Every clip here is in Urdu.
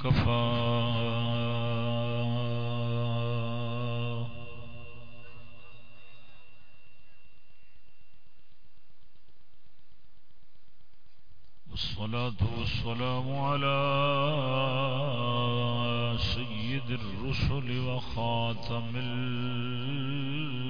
وكفى. والصلاة والسلام على سيد الرسل وخاتم الأنبياء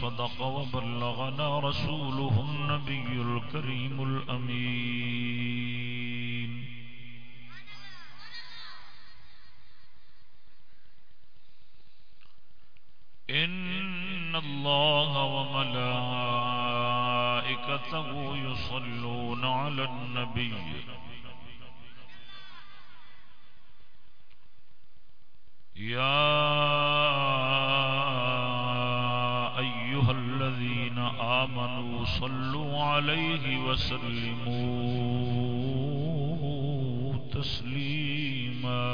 صدق وبلغنا رسوله النبي الكريم الأمين. إن الله وملائكته يصلون على النبي. يا صلوا عليه وسلموا تسليما.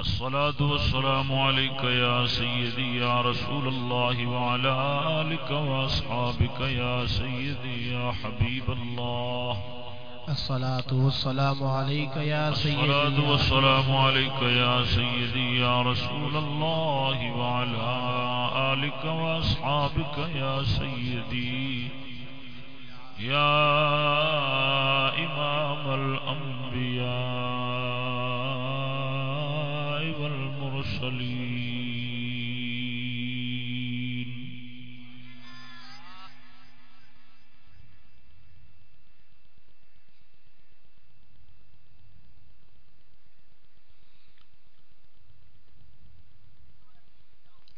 الصلاة والسلام عليك يا سيدي يا رسول الله وعلى آلك وأصحابك يا سيدي يا حبيب الله. الصلاة والسلام عليك يا سيدي. الصلاة والسلام عليك يا سيدي يا رسول الله وعلى آلك وأصحابك يا سيدي. يا إمام الأنبياء.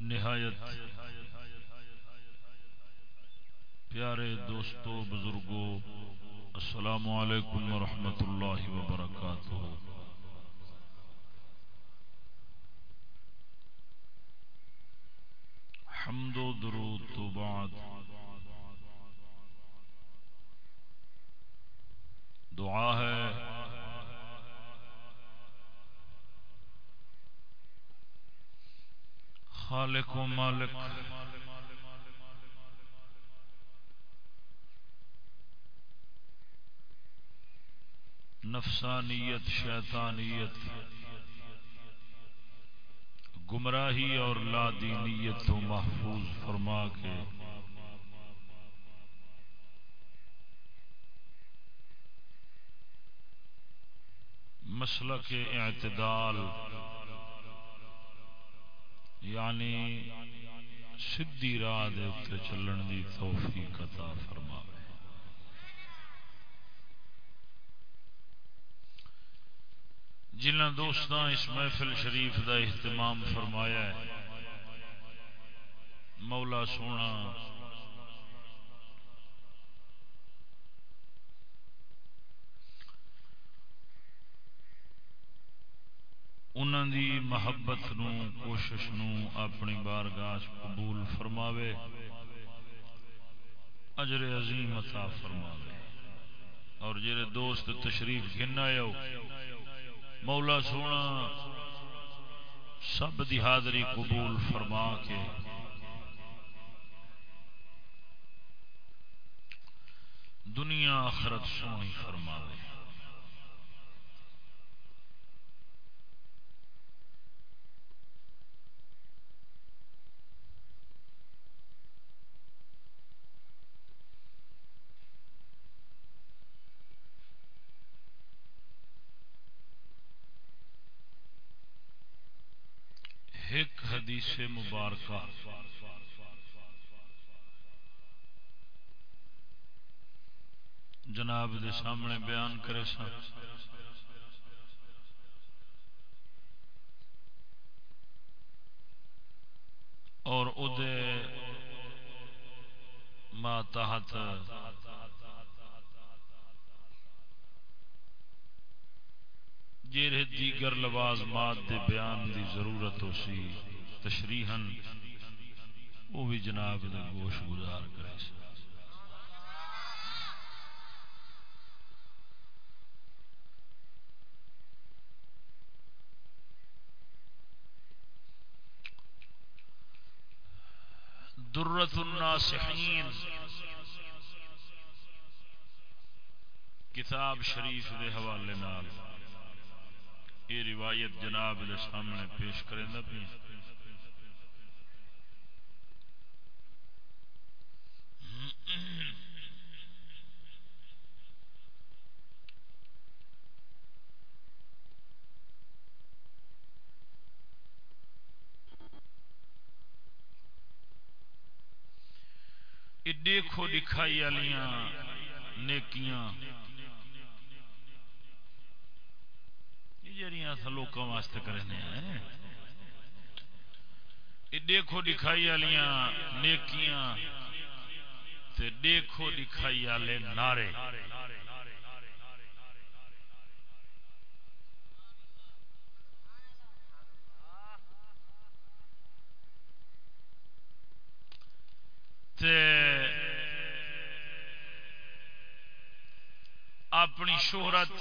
نہایت پیارے دوستو بزرگوں السلام علیکم ورحمۃ اللہ وبرکاتہ۔ حمد و درود تو بعد دعا ہے۔ خالق و مالک. نفسانیت، شیطانیت. گمراہی اور لا دینیت تو محفوظ فرما کے مسئلہ کے اعتدال یعنی سدھی راہ چلن دی توفیق عطا فرما جنہ دوستان اس محفل شریف دا اہتمام فرمایا ہے، مولا سونا انہوں دی محبت نو کوشش نو اپنی بارگاہ قبول فرماوے۔ اجر عظیم عطا فرماوے۔ اور جڑے دوست تشریف گن آئے مولا سونا سب دی حاضری قبول فرما کے۔ دنیا آخرت سونی فرما دے ایک حدیث مبارکہ۔ جناب دے سامنے بیان کرے سن۔ اور ادے ماتحت جیرے دیگر لوازمات دے بیان دی ضرورت ہو سی تشریحن وہ بھی جناب دے گوش گزار کرے سی درت الناسحین کتاب شریف دے حوالے نال یہ روایت جناب دے سامنے پیش کریں پی دیکھو دکھائی والیاں نیکیاں۔ جڑیاں لوگوں واسطے کرنے ہیں۔ دیکھو دکھائی والیاں نیکیاں۔ تے دیکھو دکھائی والے نعرے۔ اپنی شہرت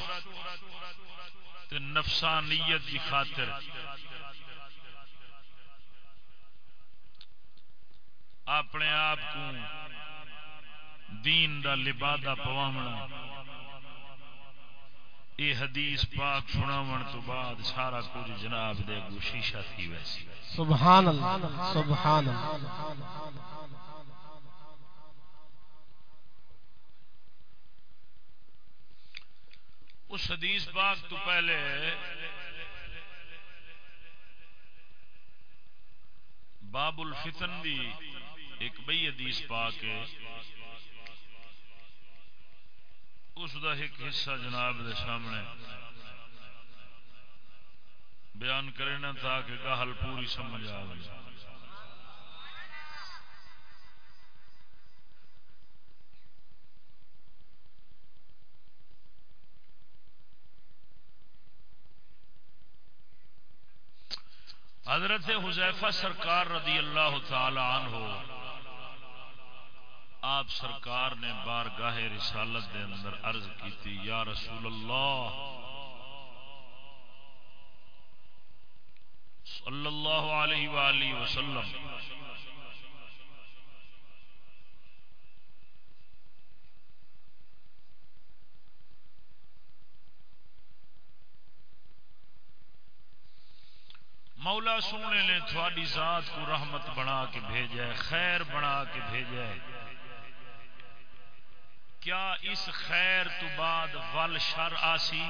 نفسانیت کی خاطر۔ اپنے آپ کو دین دا لبادہ پواونا۔ یہ حدیث پاک سناون تو بعد سارا کچھ جناب دے گو شیشہ تھی ویسی سبحان اللہ سبحان اللہ۔ اس حدیث پاک تو پہلے باب الفتن دی ایک بئی حدیث پاک ہے۔ اس دا ایک حصہ جناب دے سامنے۔ بیان کرے نا تاکہ گاہل پوری سمجھ آ حضرت حذیفہ سرکار رضی اللہ تعالی عنہ، آپ سرکار نے بارگاہ رسالت دے اندر عرض کی تھی، یا رسول اللہ، صلی اللہ علیہ وآلہ وسلم مولا سونے نے تھوڑی ذات کو رحمت بنا کے بھیجا ہے، خیر بنا کے بھیجا ہے۔ کیا اس خیر تو بعد ول شر آسی؟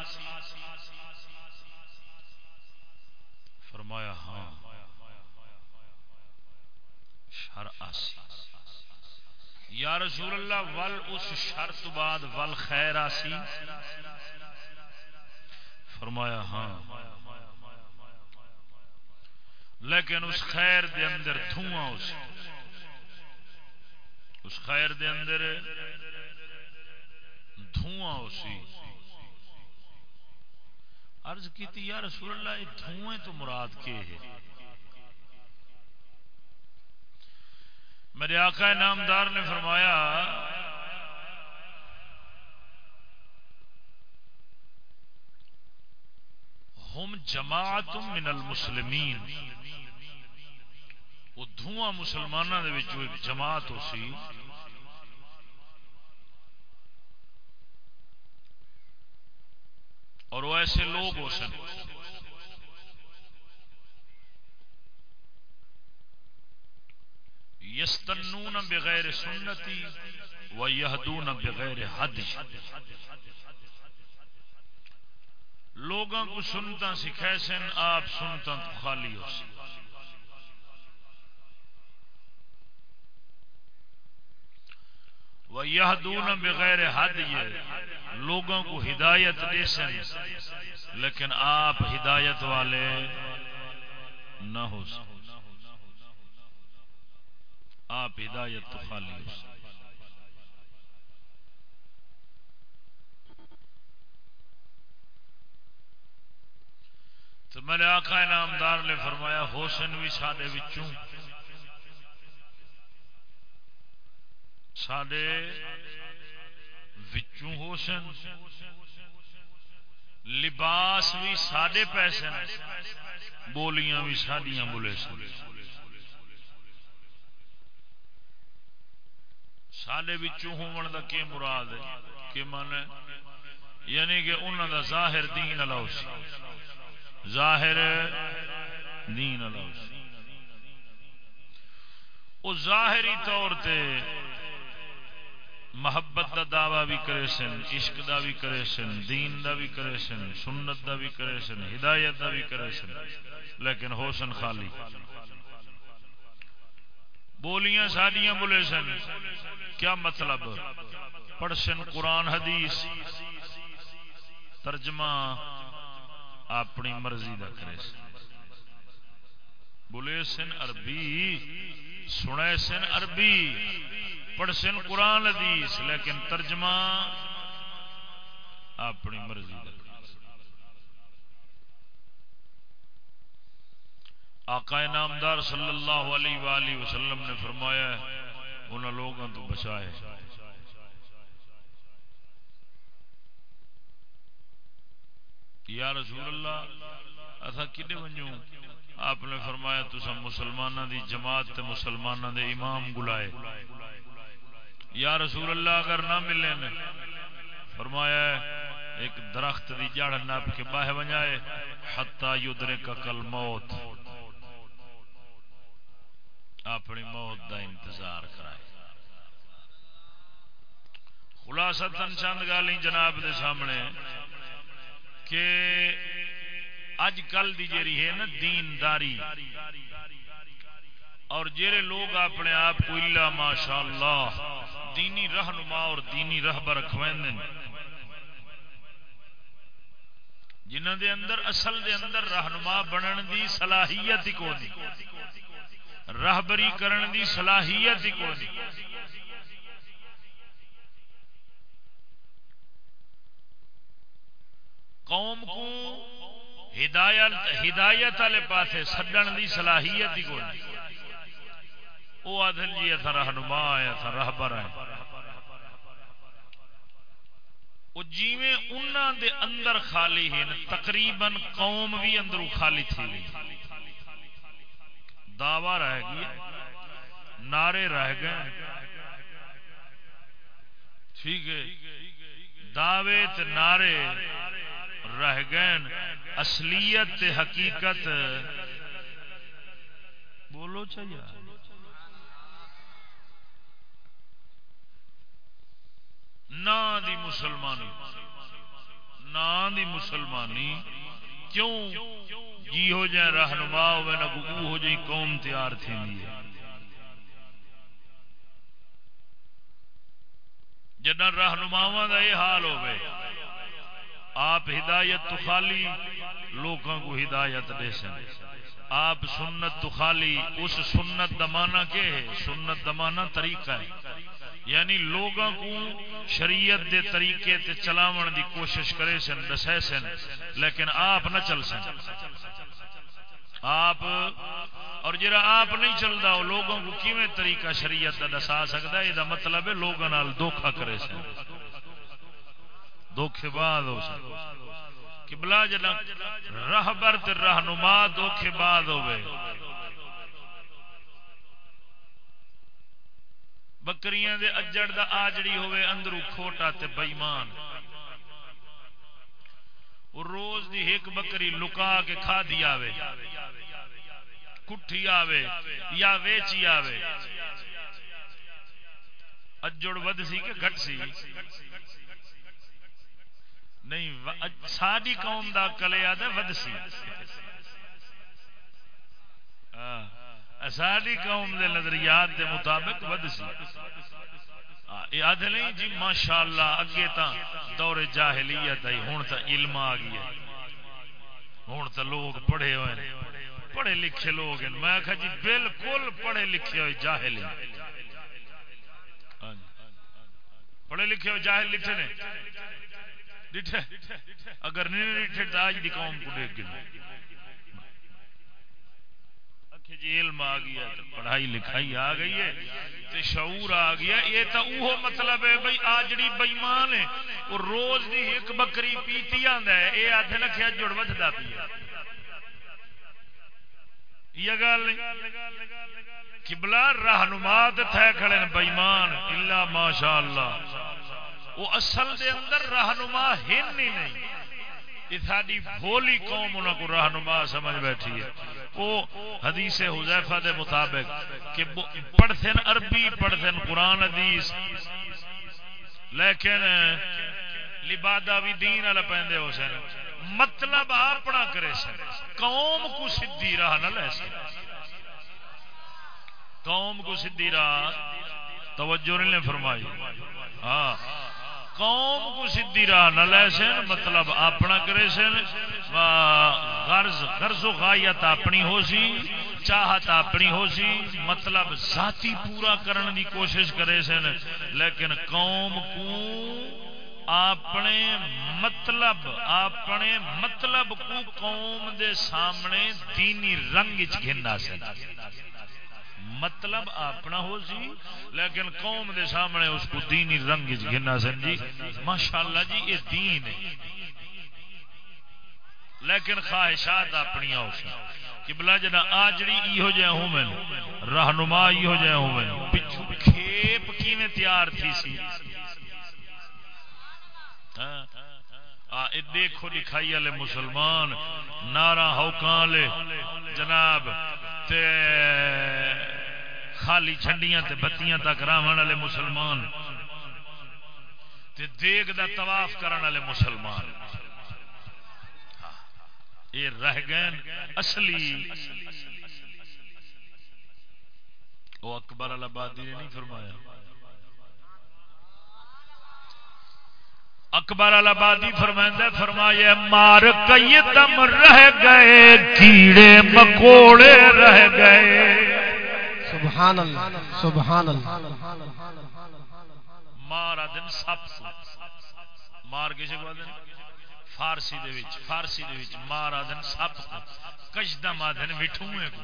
فرمایا ہاں۔ شر آسی۔ یا رسول اللہ، ول اس شر تو بعد ول خیر آسی؟ فرمایا ہاں۔ لیکن اس خیر دے اندر دھواں اس اس خیر دے اندر دھواں اسی عرض کی تھی یا رسول اللہ، یہ دھوئیں تو مراد کے ہے؟ میرے آقا نامدار نے فرمایا ہم جماعت من المسلمین وہ دھواں مسلمانوں کے ایک جماعت ہو سی۔ اور وہ ایسے لوگ ہو سن۔ یستنون بغیر سنتی و یہدون بغیر حد لوگوں کو سنتا سکھائے سن آپ سنتا تو خالی ہو سن وہ یہ دون بغیر حد یہ لوگوں کو ہدایت دے سن، لیکن آپ ہدایت والے نہ ہو سن آپ ہدایت تو خالی ہو سن تو میرے آقا نامدار نے فرمایا، حسن بھی سارے بچوں سڈے حسن۔ لباس بھی سڈے پیسے بولیاں بھی سڈیا بولے سن۔ سڈے ہون کا کی مراد ہے؟ کہ من یعنی کہ انہوں کا ظاہر دین الاؤ ظاہر دین وہ ظاہری طور تے محبت دا دعوی بھی کرے سن، عشق دا بھی کرے سن، دین دا بھی کرے سن، سنت دا بھی کرے سن، ہدایت دا بھی کرے سن، لیکن ہو سن خالی۔ بولیاں ساڈیاں بولے سن، کیا مطلب؟ پڑھ سن قرآن حدیث۔ ترجمہ اپنی مرضی دا کرے سن۔ بولے سن عربی، سنے سن عربی، پڑھ سن قرآن، حدیث، لیکن ترجمہ اپنی مرضی آقا نامدار صلی اللہ علیہ وآلہ وسلم نے فرمایا ان لوگوں تو بچائے یا رسول اللہ اصا کھے ونجوں آپ نے فرمایا تو سب مسلمانوں دی جماعت تے مسلمانوں دے امام گلائے یا رسول اللہ، اگر نہ ملے نے فرمایا ایک درخت دی جڑ نپ کے باہ بجائے ہتا یدرے کا کل موت اپنی موت دا انتظار کرائے۔ خلاصہ تن چند گالی جناب دے سامنے۔ کہ اج کل دی جیری ہے نا دینداری، اور جڑے لوگ اپنے آپ کو اللہ ماشاء اللہ دینی رہنما اور دینی رہبر رکھویں جنہ دے اندر اصل دے اندر رہنما بنن دی صلاحیت ہی کو راہبری کرن دی صلاحیت ہی کو قوم کو ہدایت ہدایت والے پاسے سڈن دی صلاحیت ہی کو وہ آدھل جی اتنا رہنما ہے اتنا رہبر ہے۔ وہ جیویں انہوں دے اندر خالی ہیں تقریباً قوم بھی اندر خالی تھی دعوی رہ گیا نعرے رہ گئے۔ ٹھیک ہے۔ دعوے نعرے رہ گئے اصلیت تے حقیقت۔ بولو چاہیے نہ دی مسلمانی۔ نہ دی مسلمانی۔ کیوں؟ جی ہو جائے رہنما ہوئے، نہ گو ہو جائے قوم تیار تھی جنا رہنماوا کا یہ حال ہوئے آپ ہدایت تو خالی لوگوں کو ہدایت دے سن۔ آپ سنت تو خالی اس سنت دمانا کے ہے؟ سنت دمانا طریقہ ہے۔ یعنی لوگوں کو شریعت دے طریقے تے چلاون دی کوشش کرے سن، دسے سن، لیکن آپ نہ چل سن۔ آپ، اور جرا آپ نہیں چلتا وہ لوگوں کو کیویں طریقہ شریعت کا دسا سکتا ہے؟ یہ مطلب ہے لوگوں دھوکھا کرے سن۔ دھوکھے بعد ہو سکتا کہ بلا جنا راہبر رہنما دھوکھے بعد ہوئے۔ بکریاں دے اجڑ دا آجڑی ہوئے اندرو کھوٹا تے بئیمان۔ روز دی ایک بکری لکا کے کھا دی آوے، کٹھی آوے یا ویچی آوے۔ اجڑ ود سی کہ گھٹ سی؟ نہیں ساری قوم دا کلے آدھے ود سی۔ ساری قوم دے نظریات دے مطابق ود سی۔ یاد نہیں جی ماشاء اللہ اگے تا دور جاہلیت آئی ہوں تو علم آ گیا ہوں تو لوگ پڑھے ہوئے ہیں۔ پڑھے لکھے لوگ ہیں۔ میں کہا جی بالکل پڑھے لکھے ہوئے جاہل ہاں جی۔ پڑھے لکھے ہوئے جاہل لکھے نے۔ اگر نہیں ڈٹھے تو آج دی قوم کو دیکھ گئے جی علم آ گیا پڑھائی لکھائی آ گئی ہے تے شعور آ گیا۔ یہ تو وہ مطلب ہے بھائی آ جڑی بئیمان ہے، وہ روز دی ایک بکری پیتی آندا ہے یہ آدھے لکھیا جڑ ودتا پی یہ گل نہیں۔ کبلا رہنما تھے کھڑے بئیمان، الا ماشاء اللہ وہ اصل دے اندر رہنما ہن ہی نہیں۔ یہ ساری بھولی قوم انہوں کو رہنما سمجھ بیٹھی ہے۔ وہ حدیث حذیفہ دے مطابق کہ پڑھتے عربی، پڑھتے قرآن، حدیث۔ لیکن لبادہ بھی دین والا پہنتے ہو سن۔ مطلب اپنا کرے سن۔ قوم کو سدھی راہ نہ لے سن۔ قوم کو سدھی راہ توجہ نہیں فرمائی۔ ہاں۔ قوم کو سدھی راہ نہ لے سن مطلب اپنا کرے سن۔ غرض غرض و غایت اپنی ہو سی، چاہت اپنی ہو سی۔ مطلب ذاتی پورا کرن دی کوشش کرے سن۔ لیکن قوم کو اپنے مطلب اپنے مطلب کو قوم دے سامنے دینی رنگ چ گھننا سی مطلب اپنا ہو سی، لیکن قوم دے سامنے اس کو دینی رنگ گنا سن جی۔ ماشاء اللہ جی یہ دین ہے۔ لیکن خواہشات اپنی ہو سی۔ کبلا جنا آجڑی ایہو جہ ہوں میں رہنما ایہو جہ ہوں میں پچھو کھیپ کی میں تیار تھی سی۔ ہاں۔ دیکھو دکھائی والے مسلمان نارا ہوکان لے، جناب تے خالی چھنڈیاں تے بتیاں تک راہن والے مسلمان تے دیگ دا طواف کرن والے مسلمان۔ یہ رہ گئے اصلی۔ وہ اکبر الابادی نے نہیں فرمایا۔ اکبر الابادی فرمائندہ فرمایا، مار کئی دم رہ گئے، کیڑے مکوڑے رہ گئے۔ سبحان اللہ سبحان اللہ۔ مارا دن سپ مار کسی کو دن۔ فارسی دے وچ، فارسی دے وچ مارا دن سپ کشدہ مادن وٹھوئے کو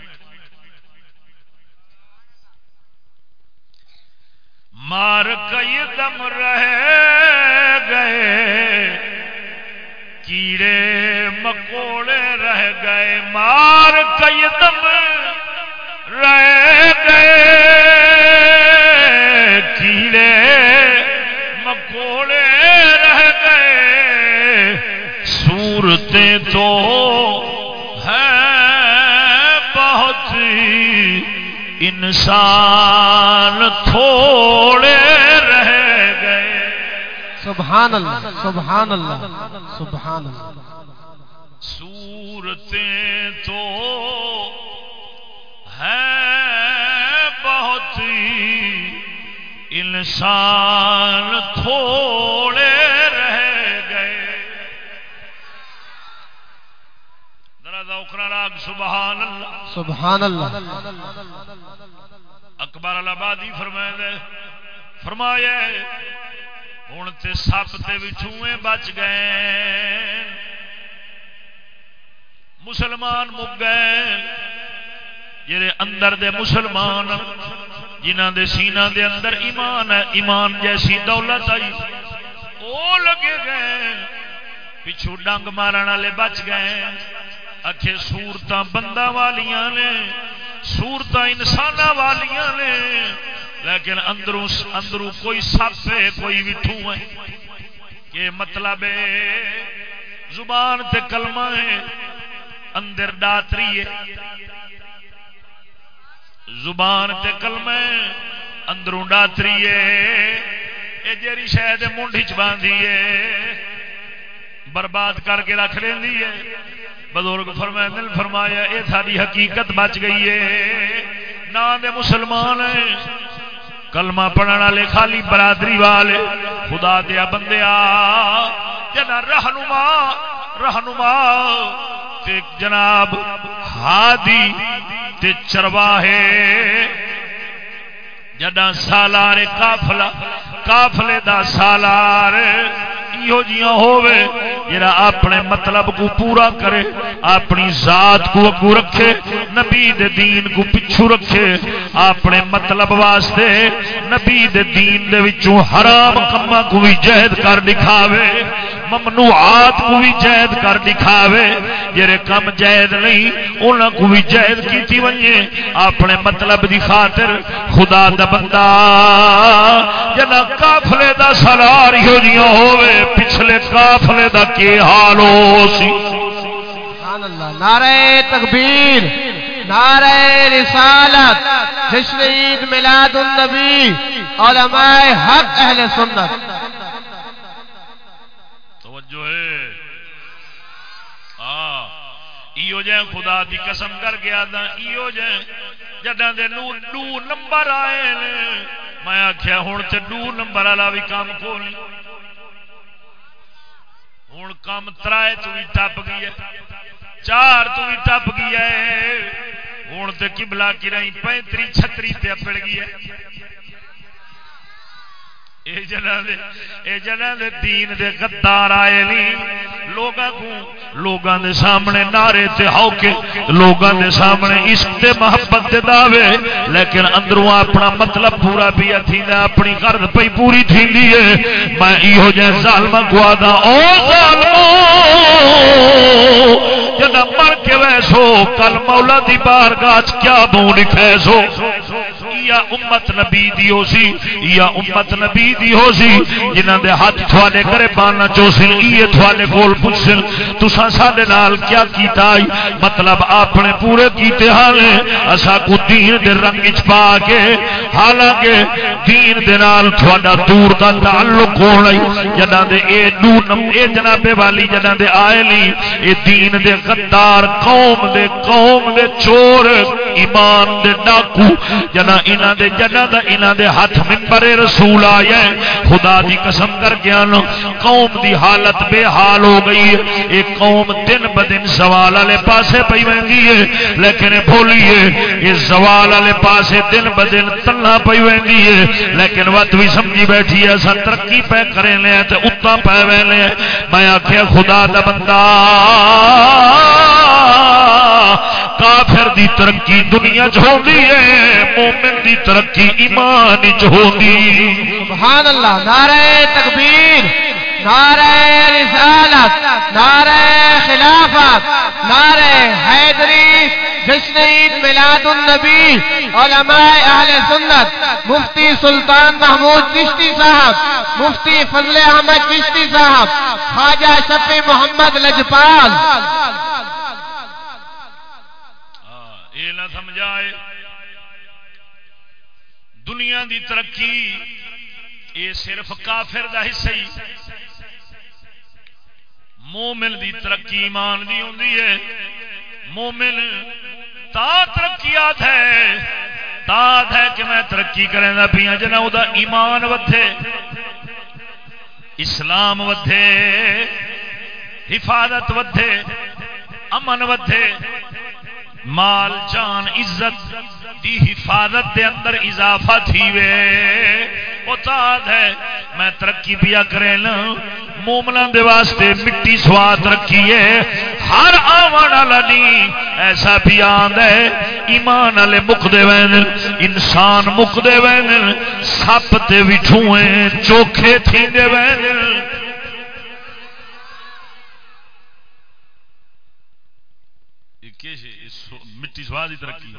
مار کئی دم رہ گئے۔ کیڑے مکوڑے رہ گئے۔ مار کئی دم۔ رہ گئے کیڑے مکوڑے رہ گئے صورتیں تو ہے بہت انسان تھوڑے رہ گئے۔ سبحان اللہ سبحان اللہ سبحان اللہ صورتیں تو ہے بہت انسان تھوڑے رہ گئے۔ ذرا راگ سبحان اللہ۔ سبحان اللہ۔ اکبر الابادی فرمائے فرمایا ہوں تے سپ تے بچھوئے بچ گئے۔ مسلمان مک گئے۔ جڑے اندر دے مسلمان جنہ دے سینہ دے اندر ایمان ہے، ایمان جیسی دولت آئی وہ لگے گئے، پچھو ڈنگ مارن والے بچ گئے۔ اکھے سورت بندہ والیاں نے سورت انسان والیاں نے، لیکن اندروں اندروں کوئی سپ ہے، کوئی وٹھو ہے۔ کہ مطلب ہے، زبان تے کلمہ ہے، اندر ڈاتری ہے۔ زبان تے کلمے اندروں ڈاتری اے جیری شاید منڈی چ باندھی ہے، برباد کر کے رکھ لینی ہے۔ بزرگ فرمائے، دل فرمایا یہ ساری حقیقت بچ گئی ہے۔ نہ دے مسلمان ہے کلمہ پڑھنا والے خالی برادری والے۔ خدا دیا بندیا جنا رہنما رہنما۔ تے جناب ہادی تے چرواہے۔ جڈا سالار کافلا کافلے دا سالار۔ ہو جیاں ہووے، جڑا اپنے مطلب کو پورا کرے، اپنی ذات کو اگو رکھے، نبی دے دین کو پچھو رکھے، اپنے مطلب واسطے نبی دے دین دے وچوں حرام کما کو بھی جہد کر دکھاوے۔ ممنوعات کو بھی جائد کر دکھاوے، جڑے کم جائد نہیں، انہاں کو بھی جائد کیتی ونجے اپنے مطلب دی خاطر خدا دا بندہ جنا قافلے دا سالار ہو جیاں ہوے پچھلے قافلے دا کی حال ہو سی؟ سبحان اللہ نعرہ تکبیر، نعرہ رسالت جشن عید میلاد النبی، علماء حق اہل سنت۔ توجہ ہے۔ ہاں ایو جائیں خدا دی قسم کر گیا دا ایو جائیں جدہ دے نو دو نمبر آئے نے۔ میں آکھیا ہون تے دو نمبر والا بھی کام کھولنی ہوں کام ترائے تو بھی ٹپ گئی ہے، چار تو بھی ٹپ گئی ہے۔ ہوں تو کبلا کی رہی، پینتری چھتری تے پڑ گئی ہے۔ اے جنا دے اے جنا دے دین دے غدار آئے نہیں لوگاں کو لوگاں دے سامنے نعرے تے ہاؤکے لوگاں دے سامنے عشق تے محبت دے دعوے۔ لیکن اندروں اپنا مطلب پورا پیا تھیندا اپنی غرض پئی پوری تھیندی ہے۔ میں ایہو جے ظالما کو آدا او ظالمو! جدا مر کے ویسو، کل مولا دی بارگاہ کیا بو لکھے یا امت نبی دی ہو سی، یا امت نبی دی ہو سی، جنہاں دے ہاتھ تھوڑے کرے بانا چو سن یہ تھوڑے کول پوچھ سن تساں ساڈے نال کیا کیتا ہے مطلب اپنے پورے کیتے حالے اسا کو دین دے رنگ وچ پا کے، حالانکہ دین دے نال تھوڑا دور دا تعلق ہونا جنہاں دے اے دو نم، اے جنابے والی جنہاں دے آئے لی، اے دین دے غدار، قوم دے قوم دے چور، ایمان دے ڈاکو جنا انہاں دے جنا دا انہاں دے ہاتھ منبر رسول آیا ہے خدا دی قسم کر گیا نو قوم دی حالت بے حال ہو گئی ہے۔ اے قوم دن بدن زوال والے پاسے پئی ویندی ہے۔ لیکن بھولیے، اے زوال والے پاسے دن بدن تلا پئی ویندی ہے۔ لیکن وقت بھی سمجھی بیٹھی ہے اسا ترقی پہ کرے لے تے اتا پہ ویلے میں آکھیا، خدا دا بندہ کافر دی ترقی دنیا چ ہوندی ہے، مومن دی ترقی ایمان چ سبحان اللہ نعرہ تکبیر، نعرہ رسالت، نعرہ خلافت، نعرہ حیدری، جشن عید میلاد النبی، علماء اہل سنت، مفتی سلطان محمود چشتی صاحب، مفتی فضل احمد چشتی صاحب، خواجہ شفی محمد لجپال۔ یہ نہ سمجھائے۔ دنیا دی ترقی یہ صرف کافر دا حصہ ہی۔ مومن دی ترقی ایمان دی ہوندی ہے۔ مومن تا ترقیات ہے۔ تا ہے کہ میں ترقی کریں پیا جنا وہ ایمان ودے اسلام ودے حفاظت ودے امن ودے مال، جان، عزت دی حفاظت دے اندر اضافہ تھی وے۔ اتاد ہے، میں ترقی پیا کرے نا۔ مومنا دے واسطے مٹی سواد رکھی ہے۔ ہر آن والا نہیں ایسا بھی آد ہے۔ ایمان والے مکتے وین انسان مکتے وین سپ تے بٹھوئے چوکھے تھی وین مٹی سواد ہی ترقی۔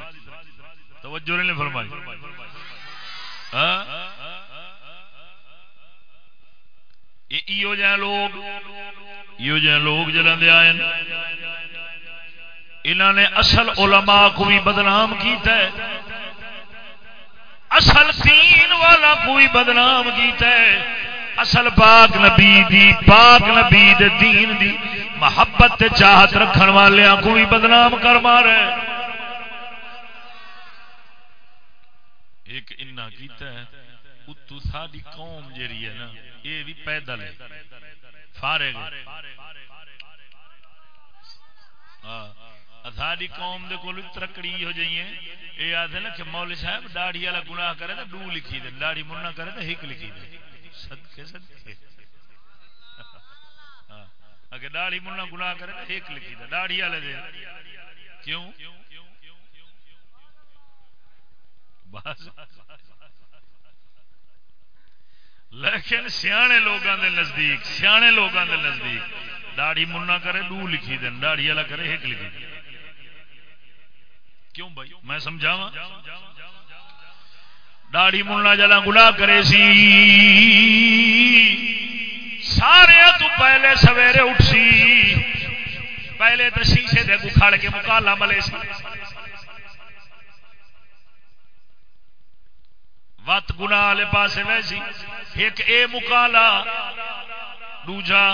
توجہ ہاں؟ نے فرمائی۔ لوگ لوگ جلدے آئے انہوں نے اصل علماء کو بھی بدنام کیتا ہے۔ اصل تین والا کو بھی بدنام کیتا ہے۔ اصل پاک نبی دی، پاک نبی دے دین دی محبت چاہت رکھن والوں کو بھی بدنام کر مارے ایک انا کیتا ہے، اتو ساری قوم جیری ہے نا، یہ بھی پیدل ہے۔ فارغ ہاں، ساری قوم دے کول ترکڑی ہو جائیے یہ آتے نا کہ مول صاحب، داڑھی والا گناہ کرے تو ڈو لکھی دے، داڑھی مننا کرے تو ہک لکھی دے۔ صدقے صدقے۔ ہاں، اگر داڑھی مننا گناہ کرے تو ہک لکھی دے، داڑھی والے دے۔ کیوں؟ بس۔ لیکن سیانے لوگوں دے نزدیک، سیانے لوگوں دے نزدیک۔ داڑھی منا کرے، دو لکھی دین، داڑھی والا کرے، ایک لکھی دین۔ کیوں بھائی؟ میں سمجھاوا داڑھی منا جلا گناہ کرے سی۔ سارے تو پہلے سویرے اٹھ سی۔ پہلے تو شیشے دے کھڑ کے مکالا ملے سی۔ وت گنا والے پاس ویسی ایک اے مکالا۔ دوجا۔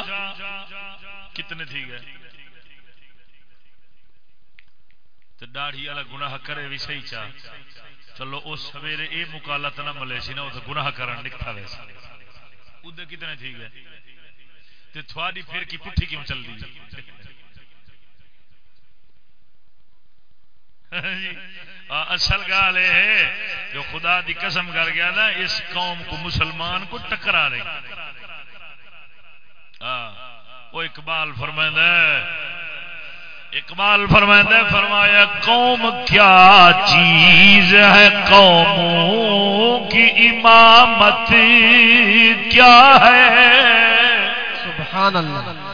کتنے تھی گئے؟ تو داڑھی والا گناہ کرے بھی صحیح چاہ چلو اس سویرے اے مکالا تو نہ ملے سی نا وہ گناہ کرن نکتا ویسے۔ ادھر کتنے تھی گئے؟ تو تھوڑی پھر کی پٹھی کیوں چل رہی جی۔ اصل گال یہ ہے، جو خدا دی قسم کر گیا نا، اس قوم کو مسلمان کو ٹکرا رہے وہ اقبال فرمائد اقبال فرمائد فرمایا، قوم کیا چیز ہے؟ قوموں کی امامت کیا ہے؟ سبحان اللہ۔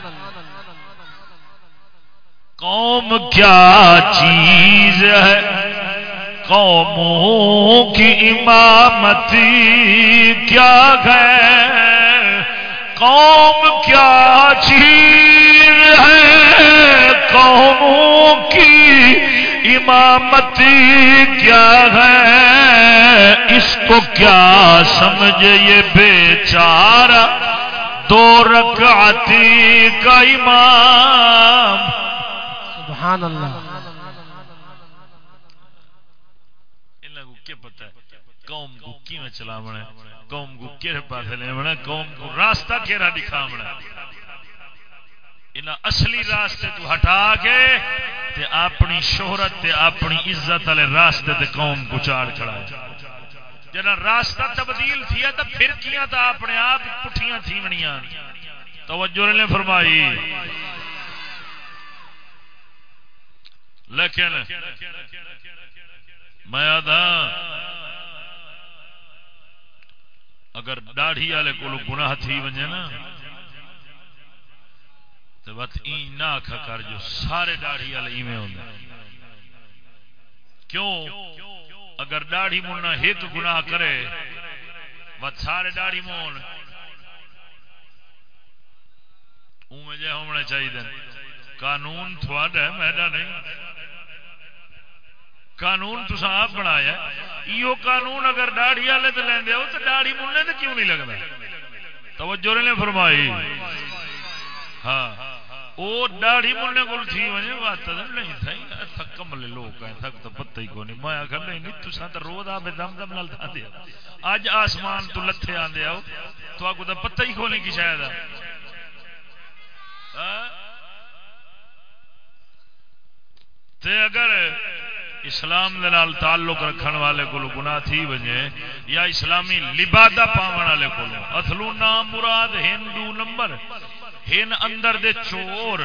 قوم کیا چیز ہے؟ قوموں کی امامت کیا ہے؟ قوم کیا چیز ہے؟ قوموں کی امامت کیا ہے؟ اس کو کیا سمجھ یہ بیچارہ؟ دو رکعتی کا امام سبحان اللہ۔ انہاں کو کیا پتہ ہے؟ قوم کو کی میں چلا بنا قوم کو کہڑے پاس لے بنا قوم کو راستہ کہڑا دکھا بنا انہاں اصلی راستے تو ہٹا کے تے اپنی شہرت تے اپنی عزت والے راستے تے قوم کو چاڑ کھڑا ہے۔ جنا راستہ تبدیل تھیا تو پھر کیا تا اپنے آپ پٹھیاں تھی منیاں توجہ نے فرمائی۔ لیکن میں آدھا، اگر داڑھی والے کو گناہ تھی ونجے نا تو بت نہ آخ کر جو سارے داڑھی والے ایویں ہوتے کیوں؟ اگر داڑھی منا ایک گناہ کرے بت سارے داڑھی مون اوے جہ ہونے چاہیے قانون تھوڑا ہے میرا نہیں قانون تو آپ بنایا یہ قانون اگر داڑھی والے تو لیندے ہو تو داڑھی مننے تو کیوں نہیں لگتا توجہ نے فرمائی۔ ہاں وہ داڑھی مننے کو تھی وجے بات نہیں تھا کملے لوگ ہیں تھک تو پتہ ہی کو نہیں میں آخر نہیں نہیں تسا تو روز آ دم دم نال تھا دیا۔ اج آسمان تو لتھے آندے آؤ تو آپ کو تو پتہ ہی کو نہیں کی شاید ہاں؟ تے اگر اسلام دے نال تعلق رکھن والے کو گناہ تھی وجے، یا اسلامی لبادہ پاون والے کو اصلو نام مراد ہندو نمبر۔ ہن اندر دے چور۔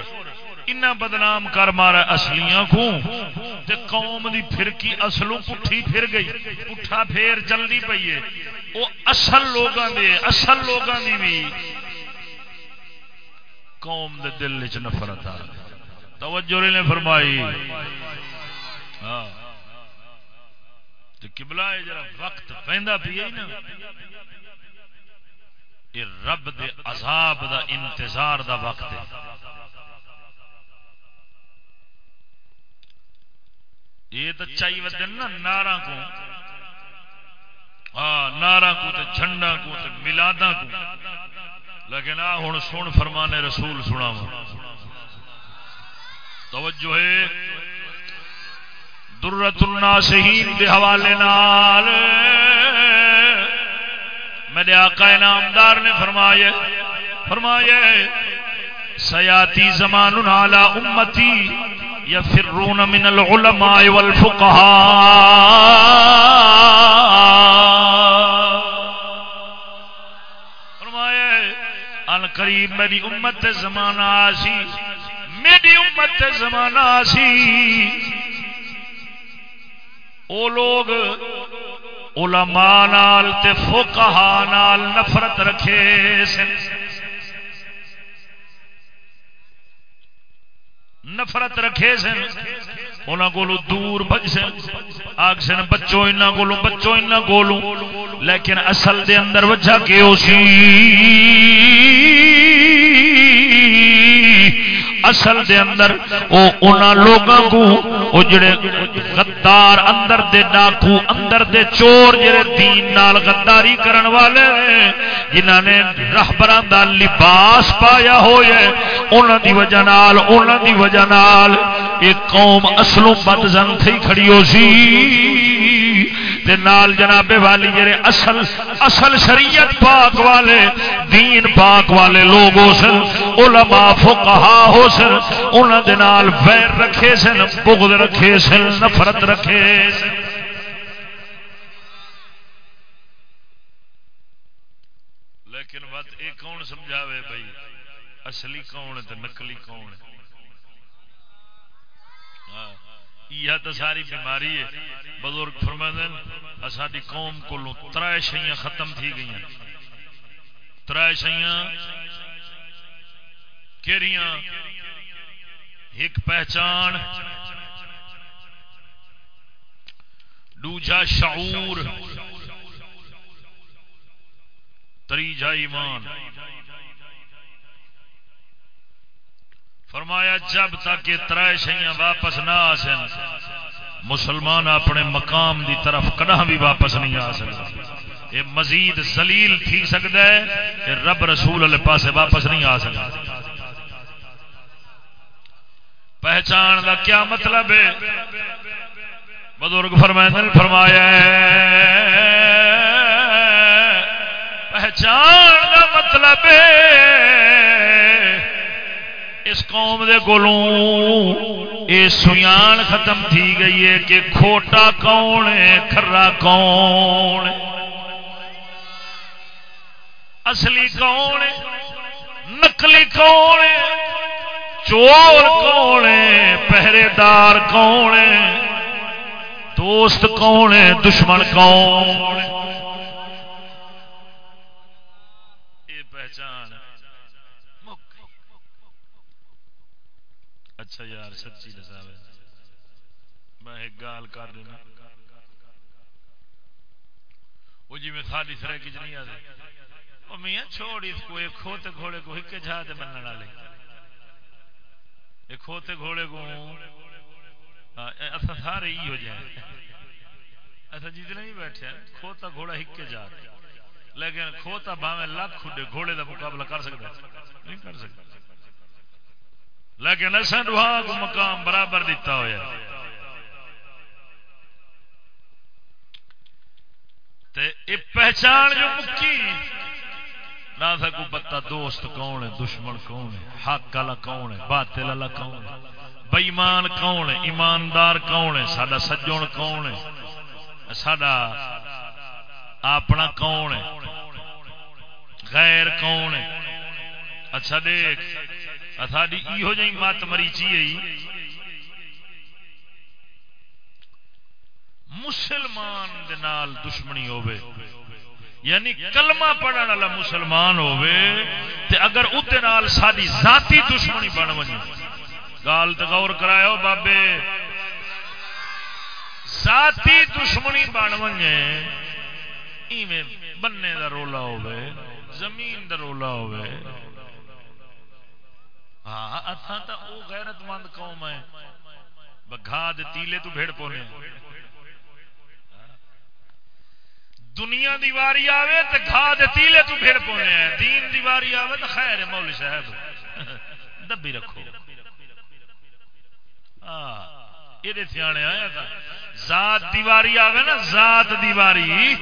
انہ بدنام کر مارا اصلیاں کو تے قوم دی پھرکی اصلوں پٹھی پھر گئی۔ پٹھا پھیر جلدی پئی ہے۔ او اصل لوگاں دے اصل لوگاں دی بھی۔ قوم دے دل وچ نفرت آ۔ توجہ نے فرمائی۔ ہاں۔ کبلا جرا وقت پہنتا پی نا۔ یہ رب دے عذاب دا انتظار دا وقت ہے۔ یہ تو چاہیے ودن نا نارا کو ہاں نارا کو تے جھنڈا کو تے ملادا کو لیکن آ ہوں سن فرمانے رسول سنا توجہ ہے۔ درت الناسین دے حوالے نال میرے آقا نامدار نے فرمایا فرمایا، سیاتی زمان علی امتی یفرون من العلماء والفقهاء فرمایا ان قریب میری امت زمانہ آسی، میری امت زمانہ آسی۔ او لوگ علماء نال تے فقہا نال نفرت رکھے سن۔ نفرت رکھے سن۔ انہاں کولو دور بچ سن۔ آگ سن بچو انہاں کولو بچو انہاں کولو لیکن اصل دے اندر وجہ کے ہو سی؟ اصل دے اندر او اونا لوگاں کو، او جڑے غدار اندر دے ڈاکو اندر دے چور جڑے دین نال غداری کرن والے، جنہاں نے رہبراں دا لباس پایا ہویا ہے انہاں دی وجہ نال انہاں دی وجہ نال، ایک قوم اصلوں بدزن تھی کھڑی ہو سی تے نال جناب والی جڑے اصل اصل شریعت پاک والے، دین پاک والے لوگ ہو سن، علماء فقہا ہو سن، انہاں دے نال ویر رکھے سن، بغض رکھے سن، نفرت رکھے سن۔ لیکن بات ایک کون سمجھاوے بھائی؟ اصلی کون ہے تے نقلی کون ہے ہاں یہ تو ساری بیماری ہے۔ بزرگ فرمائن ساری قوم کو ترائے شہیاں ختم تھی گئی ترائے شہیاں کیریاں؟ ایک پہچان۔ دوجا شعور۔ تریجا ایمان۔ فرمایا جب تک یہ ترائے شہیاں واپس نہ آ سن، مسلمان اپنے مقام دی طرف کدہ بھی واپس نہیں آ سکتا یہ مزید زلیل تھی سکتا ہے کہ رب رسول والے پاسے واپس نہیں آ سکتا پہچان کا کیا مطلب ہے؟ بزرگ فرمائن فرمایا پہچان کا مطلب ہے اس قوم دے کولوں اے سیان ختم تھی گئی ہے کہ کھوٹا کون ہے، کھرا کون؟ اصلی کون ہے؟ نقلی کون ہے؟ چور کون ہے؟ پہرے دار کون ہے؟ دوست کون ہے؟ دشمن کون اچھا یار، سچی دسا میں ایک گال کر دینا وہ جی میں خالی سرے کی نہیں آتے وہ میاں، چھوڑ اس کو، ایک کھوتے گھوڑے کو ہکے جھا دے بننے والے۔ ایک کھوتے گھوڑے کو۔ ہاں، اصا سارے ہی ہو جائیں اصا جتنے ہی بیٹھے ہیں، کھوتا گھوڑا ہک کے جا لیکن کھوتا باوے لاکھ کھڈے گھوڑے کا مقابلہ کر سکتا نہیں کر سکتا لیکن اصل دعا کو مقام برابر دیتا ہوا پہچان جو مکی، نہ سکو پتا دوست کون ہے، دشمن کون ہے، حق والا کون ہے، باطل والا کون ہے، بئیمان کون ہے، ایماندار کون ہے سڈا سجن کون ہے سڈا اپنا کون ہے، غیر کون ہے۔ اچھا دیکھ۔ ساری یہ جی مت مریچی جی۔ مسلمان دے نال دشمنی ہوئے یعنی کلمہ پڑھنے والا مسلمان ہوئے تے اگر ادھے نال ساری ذاتی دشمنی بن ونی۔ گال تو غور کرایا بابے۔ ذاتی دشمنی بن ونجے ایویں بننے دا رولا ہوئے زمین دا رولا ہوئے ہاں اتھا تا او غیرت مند قوم ہے۔ بگھا دے تیلے تو بھیڑ پونے۔ دنیا دیواری آوے تو گھا دے تیلے تو بھیڑ پونے ہیں۔ دین دیواری آوے تو خیر ہے مولی صاحب۔ دبی رکھو۔ ہاں، یہ سیانے آیا تھا۔ ذات دیواری آوے نا، ذات دیواری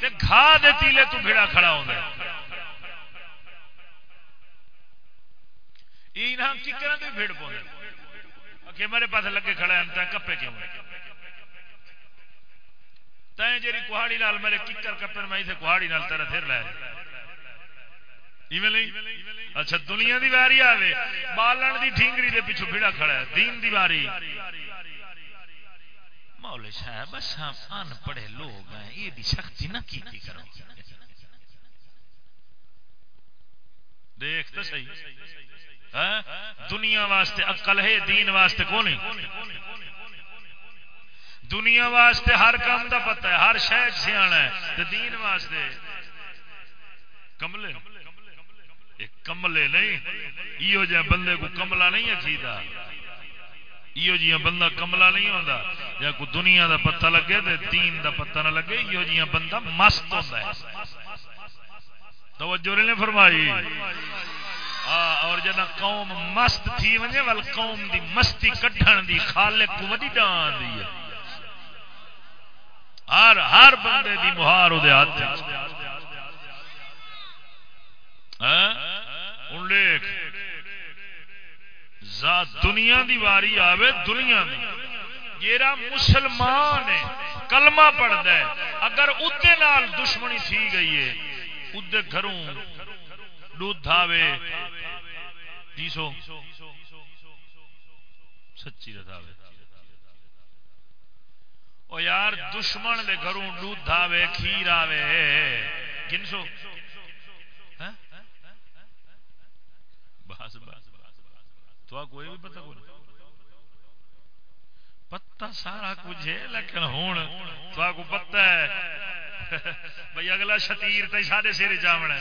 تے گھا دے تیلے تو بھیڑا کھڑا ہوتا ہے یہ کی کرنا بھیڑ پونے کہ میرے پاس لگے کھڑا ہے کپے کیوں تین جی کہاڑی نال میرے ککر کپر میں کہاڑی نال تیرا پھر لے۔ اچھا دنیا دی واری آوے، بالن دی ٹھینگری دے پیچھو بھیڑا کھڑا ہے، دین دی واری۔ مولے صاحب بس ہم ان پڑھے لوگ ہیں، یہ دی سختی نہ کی کرو۔ دیکھ تو صحیح۔ دنیا واسطے عقل ہے، دین واسطے کون دنیا واسطے ہر کام دا پتہ ہے، ہر شہر سیاح ہے دین واسطے کملے۔ کملے نہیں ایو جہ بندے کو کملا نہیں اچھیتا ایو جی بندہ کملا نہیں ہوتا یا کوئی دنیا دا پتہ لگے تو دین دا پتہ نہ لگے ایو جی بندہ مست ہوتا ہے۔ توجہ نے فرمائی؟ ہاں، اور جنا قوم مست تھی ونجے ول قوم دی مستی کٹھن دی خالق ودی ڈان دی ہر ہر بندے دی مہار وہ ہاتھ وچ۔ ہاں؟ ذات دنیا دی واری آوے دنیا دی۔ جیرا مسلمان ہے، کلمہ پڑھتا ہے۔ اگر ادے نال دشمنی تھی گئی ہے ادے گھروں دودھ آوے سو سچی رتاوے او یار، دشمن دے گھروں دودھ آوے کھیر آوے۔ گنسو۔ ہاں؟ بس بس۔ تو کوئی بھی پتہ کوئی پتا سارا کچھ ہے، لیکن ہوں تو کو پتہ ہے۔ بھائی اگلا شتیر تو سارے سر جامنا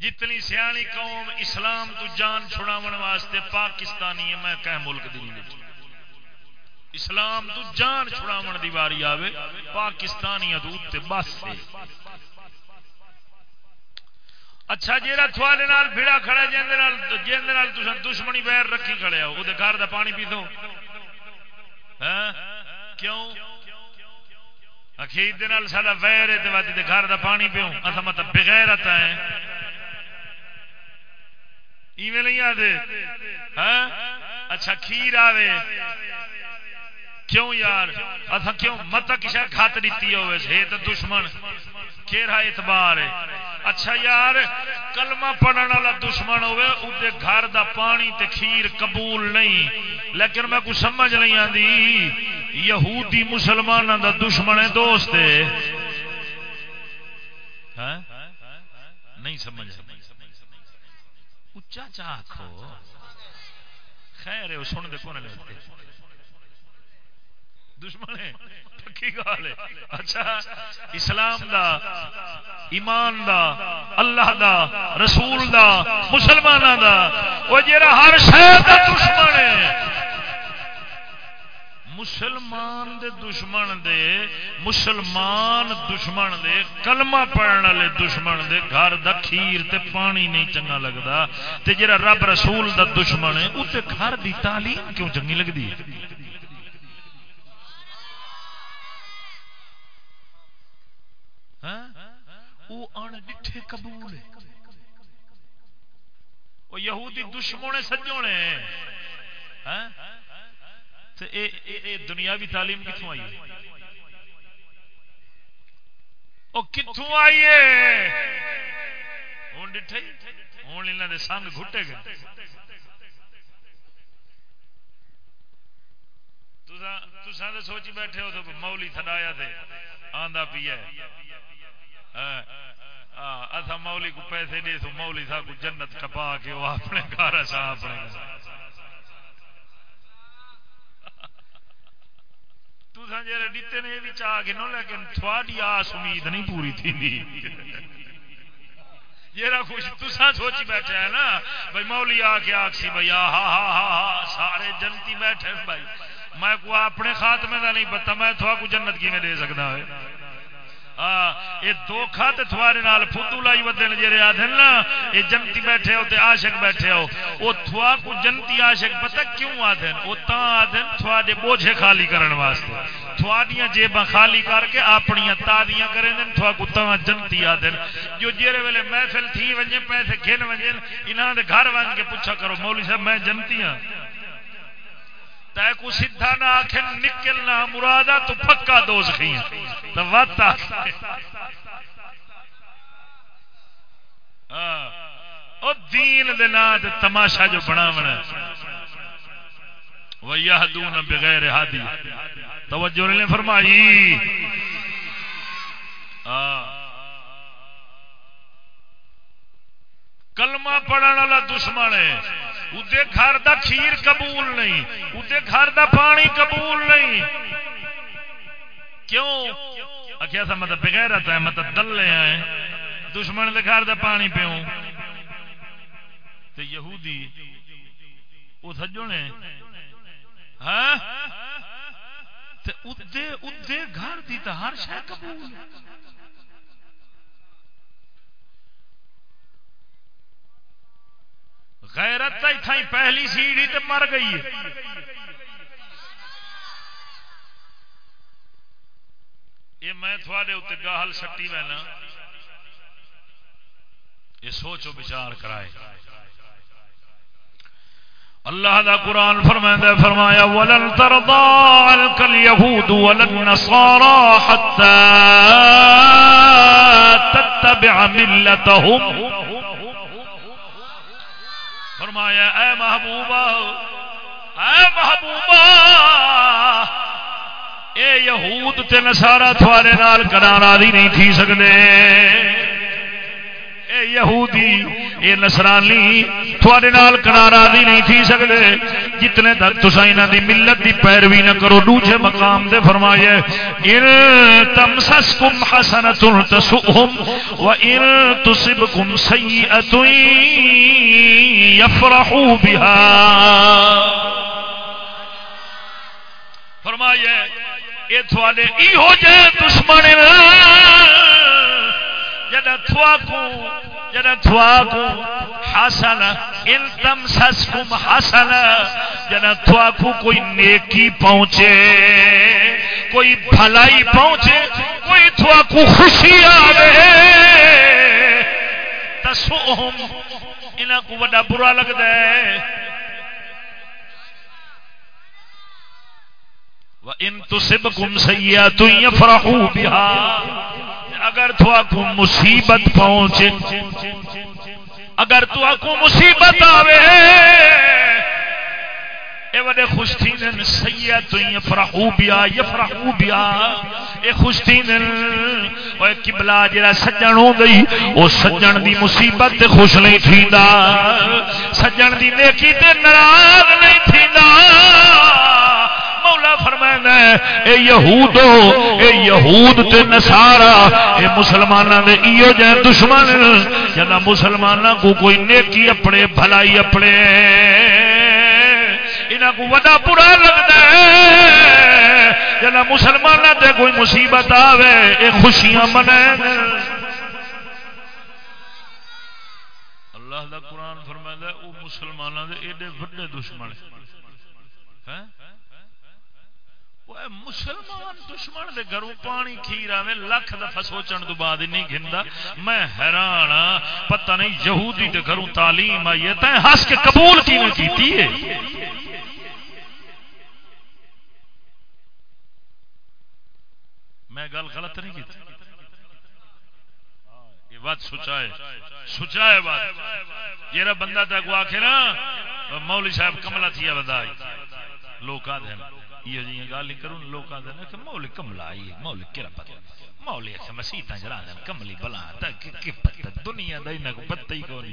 جتنی سیانی قوم اسلام تو جان چھڑاون واسطے پاکستانی ہے، میں کہ ملک دی نہیں اسلام تو جان چھڑاون دی واری آوے پاکستانی تے بس سے اچھا جیڑا تھوڑے نال بھیڑا کھڑا جیندے نال جیندے نال تساں دشمنی بیر رکھی کھڑے ہو۔ او دے گھر دا پانی پی دو ہاں؟ کیوں؟ اخیر دے نال ساڈا ویر ہے تے ودی دے گھر دا پانی پیوں۔ اسا مطلب بغیرت ہیں۔ ایویں نہیں آدھے؟ ہاں؟ اچھا کھیر آوے۔ کیوں یار؟ اتھا کیوں؟ مت کسا کھات دیتی ہوئے ہے تو دشمن۔ کیرا اعتبار ہے؟ اچھا یار، کلمہ پڑھنے والا دشمن ہوئے اودے گھر دا پانی تے کھیر قبول نہیں۔ لیکن میں کچھ سمجھ نہیں آندی۔ یہودی مسلمانوں دا دشمن ہے دوست۔ ہے ہاں؟ نہیں سمجھ اچا چاہ آخو خیر سن دے کون لگتے دشمن ہے، پکی گال ہے۔ اچھا اسلام دا، ایمان دا، اللہ دا، رسول دا مسلمانوں دا۔ وہ جڑا ہر شہر دا دشمن ہے۔ مسلمان دے دشمن دے، مسلمان دشمن دے، کلمہ پڑھنے والے دشمن دے، گھر دا کھیر تے پانی نہیں چنگا لگتا تے جڑا رب رسول دا دشمن ہے وہ تے گھر دی تعلیم کیوں چنگی لگتی ہاں؟ وہ ان ڈٹھے قبول ہے۔ وہ یہودی دشمن سجونے ہاں؟ دنیاوی تعلیم کتوں آئی وہ کتوں آئیے ہوں ڈٹھے ہوں یہاں کے سنگ گھٹے گئے تو سوچی بیٹھے ہو تو مولی تھڈایا تھے آندا پیا اصا مولی کو پیسے دے تو مولی تھا کو جنت کپا کے وہ اپنے گھر اپنے گھر دیتے نے گنو لیکن تھوڑی آس امید نہیں پوری تھی خوش سوچی بیٹھے نا بھائی مولی آ کے بھائی ہا ہا ہا ہا سارے جنتی بیٹھے بھائی میں کو اپنے خاتمے کا نہیں پتا میں تھوڑا کو جنت کی میں دے سکتا ہے یہ دھوکھا تے تھوارے نال فدو لائی ودن جڑے آدھن نا یہ جنتی بیٹھے ہو تے عاشق بیٹھے ہو۔ وہ تھوا کو جنتی عاشق پتہ کیوں آدھن وہ تا آدھن تھوڑے بوجھے خالی کرن واسطے۔ تھوڑیاں جیباں خالی کر کے اپنی تادیاں کریں دن تھوا کو تا جنتی آدھن جو جیرے ویلے محفل تھی ونجے پیسے گھن ونجے انہاں دے گھر ون کے پوچھا کرو، مولوی صاحب، میں جنتی ہاں۔ تے کو سیدھا نہ آخر نکلنا مرادا تو پکا دوز کھی تو وقت او دین دے نام تماشا جو بنا بنا وَيَهْدُونَ بِغَيْرِ هَادِي توجہ نے فرمائی۔ کلمہ پڑھنے والا دشمن ہے۔ ادے گھر دا کھیر قبول نہیں ادے گھر دا پانی قبول نہیں۔ کیوں؟ آخیا سا مطلب بغیر ہے مطلب دلے آئے دشمن دے گھر دا پانی پیوں۔ تے یہودی وہ سجو نے۔ ہاں؟ تے ادے ادے گھر دی تو ہر شہ قبول۔ ہے غیرت تھائی پہلی سیڑھی تے مر گئی ہے۔ یہ میں تھوڑے اتنے گاہل سٹی لینا یہ سوچو بچار کرائے۔ اللہ دا قرآن فرمائے فرمایا، ولن ترضى عنك اليهود ولا النصارى حتى تتبع ملتهم فرمایا، اے محبوبہ اے محبوبہ، اے یہود تے نصارہ تھوارے نال کرا راضی نہیں تھی سکتے اے یہودی، اے نصرانی، تھوڑے نال کرا راضی نہیں تھی سکتے۔ جتنے تک تسا انہاں دی ملت دی پیروی نہ کرو دوسرے مقام دے فرمائے ان تمسسکم حسنۃ تسؤہم وان تصبکم سیئۃ یفرحوا بها فرمائے اے تھوڑے ای ہو جائے دشمن جدا تھوا جدا تھوا حسن ان تم سس حسن جدا تھوا کوئی نیکی پہنچے، کوئی بھلائی پہنچے، کوئی تھوا کو خوشی آوے۔ تسوہم، انہاں کو بڑا برا لگتا ہے۔ وَإِن تُصِبْكُمْ سَيِّئَةٌ يَفْرَحُوا بِهَا۔ اگر تو کو مصیبت پہنچے، اگر تو کو مصیبت آوے، اے وڈے خوش تھی دن یفرحو بیا یفرحو بیا، اے خوش تھی اوے قبلہ جڑا سجن ہو گئی، او سجن دی مصیبت تے خوش نہیں تھیندا، سجن دی نیکی تے ناراض نہیں تھیندا۔ مولا فرمائندا اے یہودو، اے یہود تے نصارا اے مسلماناں دے ایو جے دشمن جدا مسلماناں کو کوئی نیکی اپنے، بھلائی اپنے، انہاں کو وڈا برا لگدا ہے جدا مسلماناں تے کوئی مصیبت آوے، اے خوشیاں منائے اللہ دا قرآن فرمائے او مسلمانوں دے ایڈے وڈے دشمن ہیں۔ مسلمان دشمن دے گھروں پانی کھیر آوے لکھ دفعہ سوچن تو بعد نہیں گھندا میں حیران پتہ نہیں یہودی دے گھروں تعلیم آئی ہے تے ہنس کے قبول کی کیتی ہے میں گل غلط نہیں کی یہ بات سچا ہے سچا ہے بات یہ بندہ تک آخ نا مولوی صاحب کملا تھی بدائی لوگ آدھے یہ جی گل کروں لوگ آدھے کہ مولی کملا آئی مولی کہڑا پتہ مولی اچھا مسیح جلا دین کملی بلا دنیا کا انہیں کو پتہ ہی کون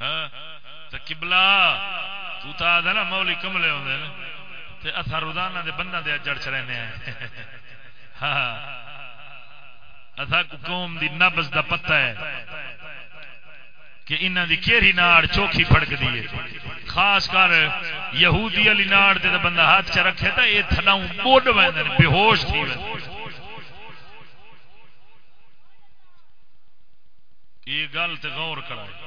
ہاں؟ کبلا تو نا مولی کملے روزانہ دے بندہ دے جڑ چ رہنے ہیں۔ ہاں؟ قوم دی نبز دا پتہ ہے۔ کہ انہاں دی کیری ناڑ چوکھی پھڑک دی خاص کر یہودی علی ناڑ تے بندہ ہاتھ چ رکھے تے اے تھلاوں موڈ ویندے بے ہوش تھی ویندے یہ گل تے غور کرائے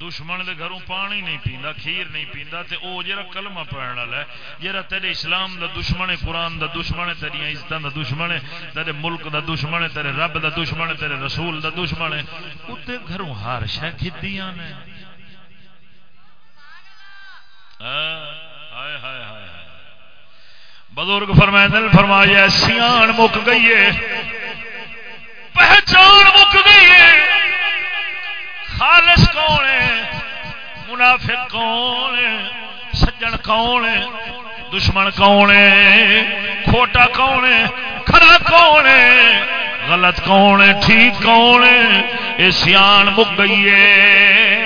دشمن دے گھروں پانی نہیں پیندا، کھیر نہیں پیندا، تے او جڑا کلمہ پڑھن والا ہے، جڑا تیرے اسلام دا دشمن ہے، قرآن دا دشمن ہے، تیری عزتاں دا دشمن ہے، تیرے ملک دا دشمن ہے، تیرے رب دا دشمن ہے، تیرے رسول دا دشمن ہے اوتے گھروں ہر شے کھدیاں نے۔ ہائے ہائے ہائے بزرگ فرمائے فرمایا، سیان مک گئی ہے۔ پہچان مک گئی ہے۔ خالص کون ہے؟ منافق کون ہے؟ سجن کون ہے؟ دشمن کون ہے؟ کھوٹا کون ہے؟ کھڑا کون ہے؟ غلط کون ہے؟ ٹھیک کون ہے؟ یہ سیان مک گئی ہے۔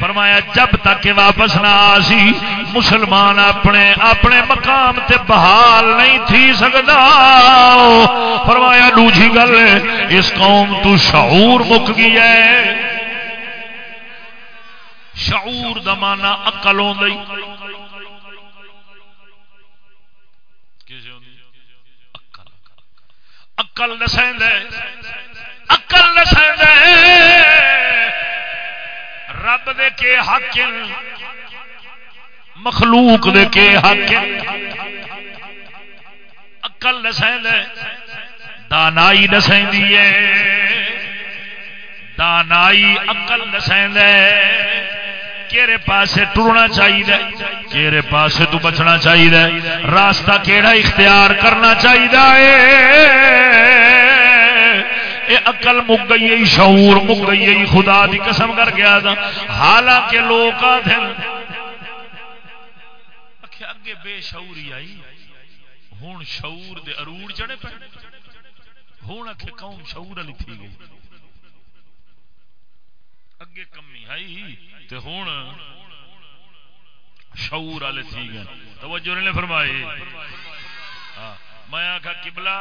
فرمایا، جب تک کہ واپس نہ آسی، مسلمان اپنے اپنے مقام تے بحال نہیں تھی سکتا۔ فرمایا دوجی گل اس قوم تو شعور مک گئی ہے۔ شعور دا مانا اقل ہوندی۔ اقل نسائند اقل نسائند رب دے کے حق مخلوق دے کے حق اقل نسائند دانائی نسائندی ہے۔ دانائی اقل نسائند ہے۔ کہڑے پاسے ٹرنا چاہیے کہڑے پاسے تو بچنا چاہیے راستہ کیڑا اختیار کرنا چاہیے اقل مک گئی شعور مک گئی خدا دی قسم کر گیا تھا حالانکہ لوگ اگے بے شعوری آئی۔ ہوں شعور دے اروڑ چڑے پہ ہوں آخ قوم شعور والی تھی گئی۔ اگے کمی آئی۔ تے ہوں شعور والے تھی گئے۔ توجہ نے فرمائی۔ ہاں، میں آخا کبلا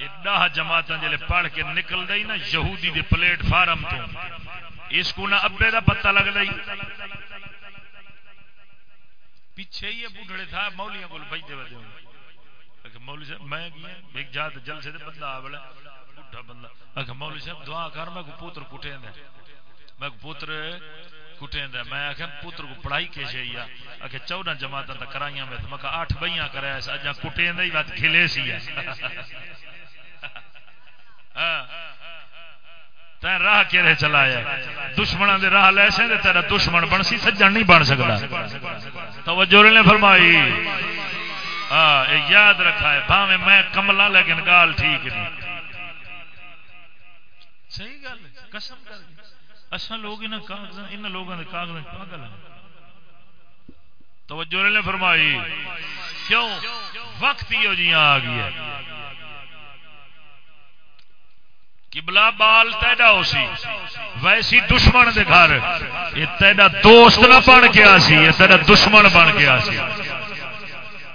ایڈا جماعت جلے پڑھ کے نکل گئی نا یہودی دے پلیٹ فارم تو۔ اس کو نہ ابے دا پتہ لگ گئی پیچھے ہی بوڑھڑے تھا مولیاں کو بجتے بجے مولوی صاحب میں گیا ایک جات جلسے دے بندہ آ بڑا بوڑھا بندہ۔ مولوی صاحب دعا کر میں کو پوتر کٹے دے میں پوتر کٹیں میں آخیا پوتر کو پڑھائی کیسے ہی آخر چودہ جماعت تک کرائیاں میں۔ میں آٹھ بئیاں کرایا اجا کٹیں دے بات کھلے سی۔ ہاں۔ تین راہ کہڑے چلایا دشمنوں دے راہ لے سے تیرا دشمن بن سی، سجن نہیں بن سکتا توجہ نے فرمائی۔ ہاں یاد رکھا ہے، بھاویں میں کملا لیکن گال ٹھیک نہیں۔ صحیح گل قسم کر اصل لوگ ان کاغذ ان لوگوں کے کاغذ پاگل ہیں۔ توجہ نے فرمائی۔ کیوں؟ وقت ہی جی آ گیا قبلہ بال تیڈا ہو سی، ویسی دشمن دے گھر۔ یہ تیڈا دوست نہ بن کے آسی یہ تیرا دشمن بن کے آسی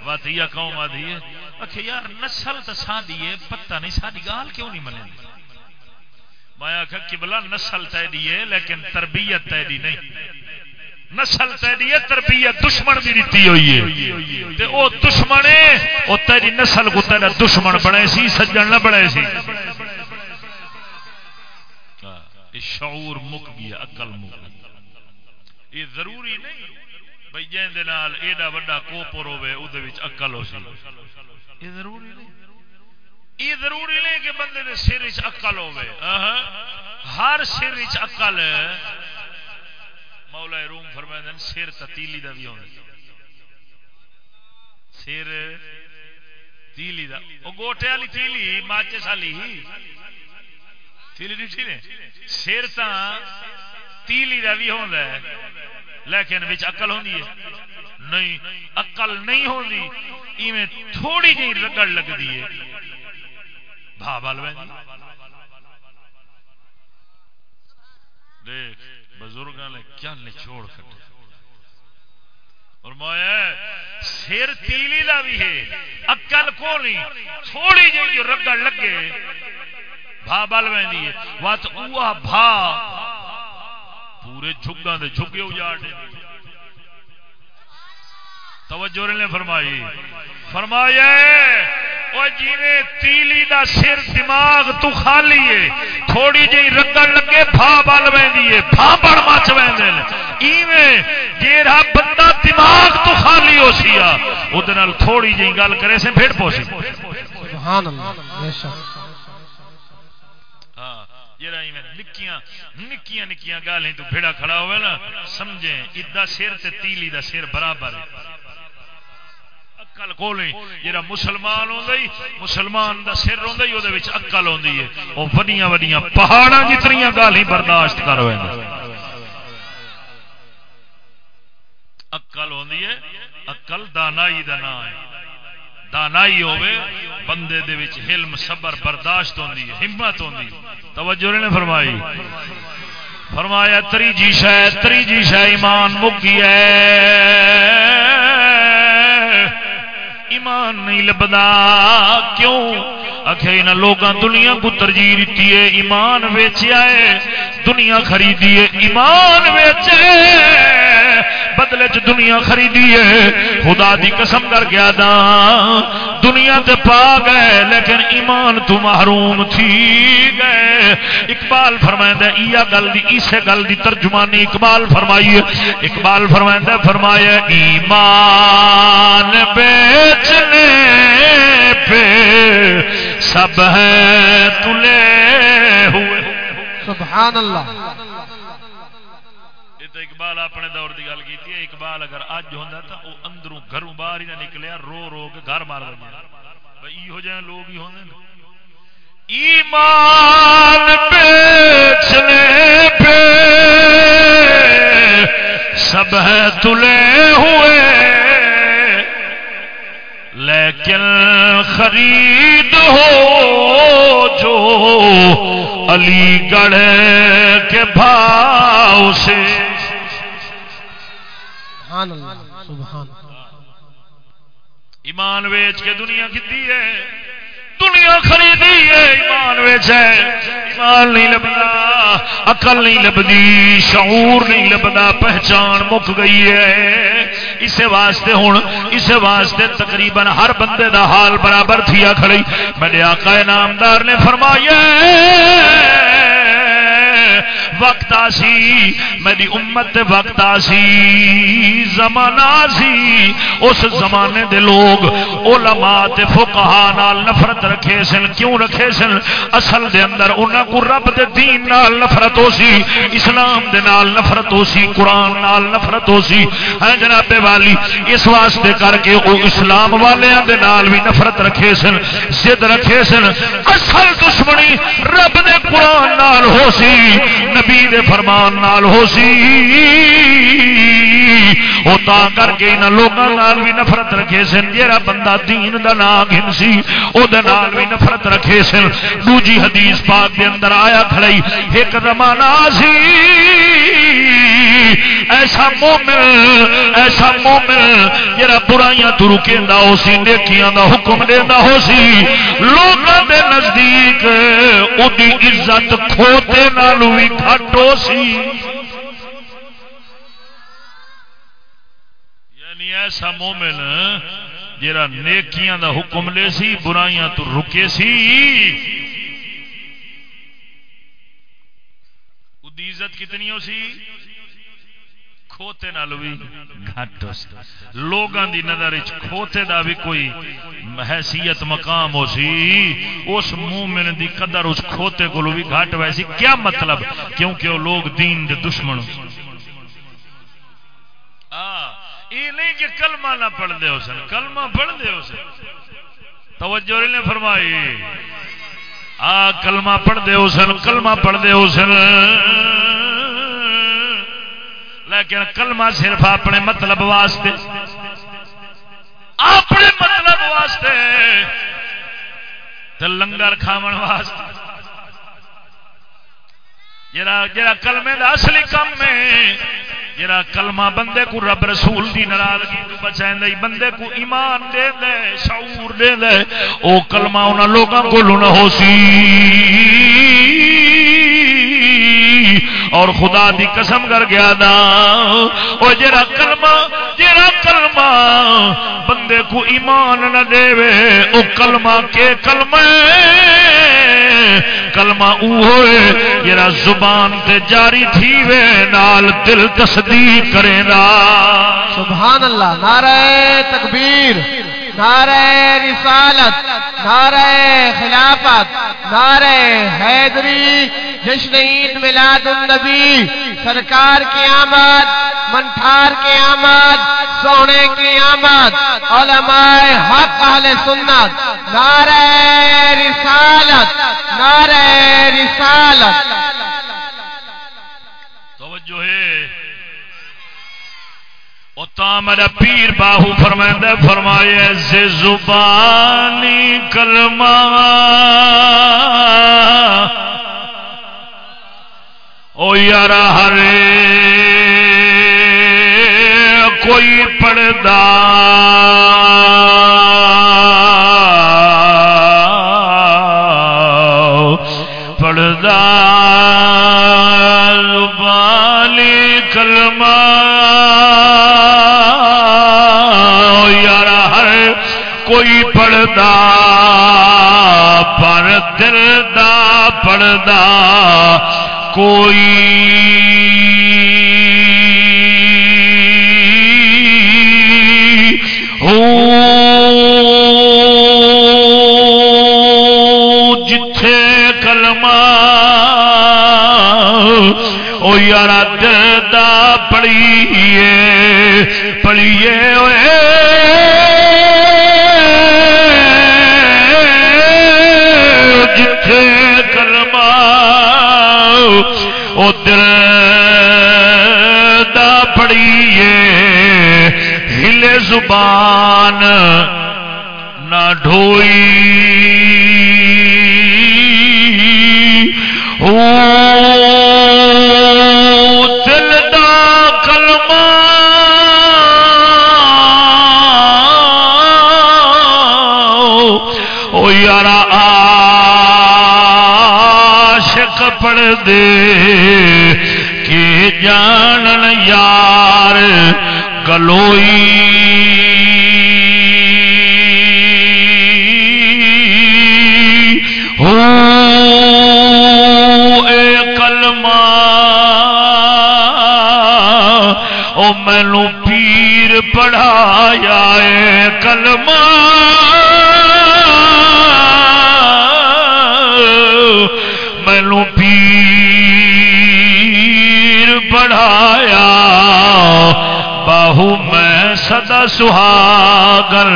بات یہ قوم آدھی ہے۔ اکھے یار، نسل تو سادی ہے، پتہ نہیں ساری گال کیوں نہیں ملے۔ میں آخا قبلہ نسل تیڈی ہے، لیکن تربیت تیڈی نہیں۔ نسل تیری تربیت دشمن بھی دیتی ہوئی ہے۔ تے او دشمن ہے، او تیری نسل کو تیرا دشمن بنے سی، سجن نہ بنے سی۔ شعور مک گیا اقل مک گیا یہ ضروری نہیں بھائی جن ایڈا وا کوپر ہوے وہ اقل ہو سی۔ یہ ضروری نہیں۔ یہ ضروری نہیں کہ بندے دے سر اقل ہوے ہر سر اقل مولا روم فرمائے سر تیلی دا بھی ہونا سر تیلی دا۔ وہ گوٹے والی تیلی، ماچس والی۔ تیلی نے؟ سر تیلی کا بھی ہوتا ہے۔ لیکن اقل ہوں نہیں۔ اقل نہیں ہوتی تھوڑی جی رگڑ لگتی ہے۔ بھا بال جی۔ دیکھ بزرگ نے کیا نچوڑ کٹے۔ اور مویا سر تیلی کا بھی ہے اقل کو نہیں؟ تھوڑی جی جو رگڑ لگے۔ بھا بل وی جی، وت اوہ بھا۔ پورے جھگا دے جھگے اجاڑ توجہ نے فرمائی۔ فرمایا جی تیلی دا سر دماغ تو خالی ہے تھوڑی جی رگڑ لگے بھا بل وی بھا بڑ مچ وے جیڑا بندہ دماغ تو خالی ہو سیا وہ تھوڑی جی گل کرے سے پھر پوسی۔ سبحان اللہ نکیاں نکیاں نکیاں گالیں تو بھیڑا کھڑا ہوئے نا سمجھیں ادا سر تے تیلی دا سر برابر ہے۔ اکل کو جہاں مسلمان ہوندی مسلمان دا سر ہوندی او دے وچ عقل ہوندی ہے۔ او وڈیاں وڈیاں پہاڑاں جتنیاں گالیں برداشت کر ہوئے عقل ہوندی ہے عقل دانائی دا نام ہے۔ دانائی ہوے بندے دے وچ علم صبر، برداشت ہوندی ہے، ہمت ہوندی توجہ نے فرمائی۔ فرمایا تری جی شہ تری جی شہ ایمان مکی ہے۔ ایمان نہیں لبدا، کیوں؟ آخر یہاں لوگوں دنیا کو ترجیح دیتی ہے، ایمان ویچیا ہے۔ دنیا خریدی ایمان ویچے۔ بدلے چ دنیا خریدی ہے خدا دی قسم کر گیا دا دنیا تے پا گئے، لیکن ایمان تو محروم تھی گئے۔ اقبال فرمائندہ ایا گل دی اسے گل دی ترجمانی اقبال فرمائی اقبال فرمائندہ فرمایا، ایمان بیچنے پہ سب ہے تلے۔ سبحان اللہ. اقبال اپنے دور کی گل کی اقبال اگر اج ہوتا تو وہ اندروں گھروں باہر ہی نہ نکلیا، رو رو کے گھر مار بھائی یہ جائیں لوگ ہی ہونے ایمان بیچنے پہ سب ہے تلے ہوئے۔ لیکن خرید ہو جو علی گڑھ کے بھاؤ سے۔ ایمان ویچ کے دنیا کی ہے؟ دنیا خریدی ہے، ایمان ویچ ہے ایمان نہیں لبدا، عقل نہیں لبدی، شعور نہیں لبدا، پہچان مک گئی ہے۔ اسے واسطے ہوں اسے واسطے تقریباً ہر بندے دا حال برابر تھیا کھڑی۔ میرے آقا نامدار نے فرمایا وقت آسی، میری امت دے وقت آسی، زمانہ سی اس زمانے دے لوگ علماء تے فقہا نال نفرت رکھے سن، کیوں رکھے سن؟ اصل دے اندر انہاں کو رب دے دین نال نفرت ہو سی اسلام دے نال نفرت ہو سی قرآن نال نفرت ہو سی ہے ہاں جناب والی، اس واسطے کر کے وہ اسلام والیاں دے نال بھی نفرت رکھے سن، ضد رکھے سن۔ اصل دشمنی رب دے قرآن نال ہو سی نبی دے فرمان نال ہو سی۔ وہ تا کر کے انہاں لوگوں بھی نفرت رکھے سن جہاں بندہ دین دا نام گن سی وہ بھی نفرت رکھے سن۔ دوجی حدیث پاک دے اندر آیا کھڑائی، ایک زمانہ سی۔ ایسا مومن ایسا مومن، جڑا برائیاں تو رکیندا ہو سی، نیکیاں دا حکم دیندا ہو سی لوگاں دے نزدیک اودی عزت کھوتے نالوں وی گھٹ ہو سی۔ یعنی ایسا مومن جڑا نیکیاں دا حکم لے سی، برائیاں تو رکے سی۔ عزت کتنی ہو سی؟ کھوتے نال بھی گھٹ لوگوں دی نظر کھوتے دا بھی کوئی حیثیت مقام ہو سی اس مومن دی قدر اس کھوتے کو بھی گھٹ ویسی کیا مطلب کیونکہ وہ لوگ دین دے دشمن یہ نہیں کہ کلمہ نہ پڑھ دے ہو سن کلمہ پڑھ دے ہو سن توجہ نے فرمائی آ کلمہ پڑھ دے ہو سن کلمہ پڑھ دے ہو سن لیکن کلمہ صرف اپنے مطلب واسطے۔ اپنے مطلب واسطے۔ تو لنگر کھاون واسطے۔ جرا جرا کلمے کا اصلی کم ہے جرا کلمہ بندے کو رب رسول دی ناراضگی تو بچائیں دے، بندے کو ایمان دے دے، شعور دے دے، او کلمہ انہاں لوگاں کو نہ ہو سی۔ اور خدا دی قسم کر گیا نا وہ جرا کلمہ جرا کلمہ بندے کو ایمان نہ دے او کلمہ کے کلمہ کلمہ او ہوئے جرا زبان تے جاری تھی وے نال دل تصدیق کرے نا۔ سبحان اللہ، نعرہ تکبیر، نعرہ رسالت، نعرہ خلافت، نعرہ حیدری جشن عید میلاد النبی، سرکار کی آمد منٹھار کی آمد، سونے کی آمد، علماء حق، اہل سنت، نعرہ رسالت نعرہ رسالت۔ توجہ ہے۔ میرا پیر باہو فرمائندہ فرمایا سے زبانی کلمہ او یار ہر کوئی پڑدا پڑدا بالی کلمہ۔ یار ہر کوئی پڑدا پر دل دا پڑدا کوئی ہو جتھے کلمہ او یار دردہ پڑھیے پڑھیے ادھر دا ہلے زبان نہ ڈھوئی او دے کہ جانن یار گلوئی سہاگر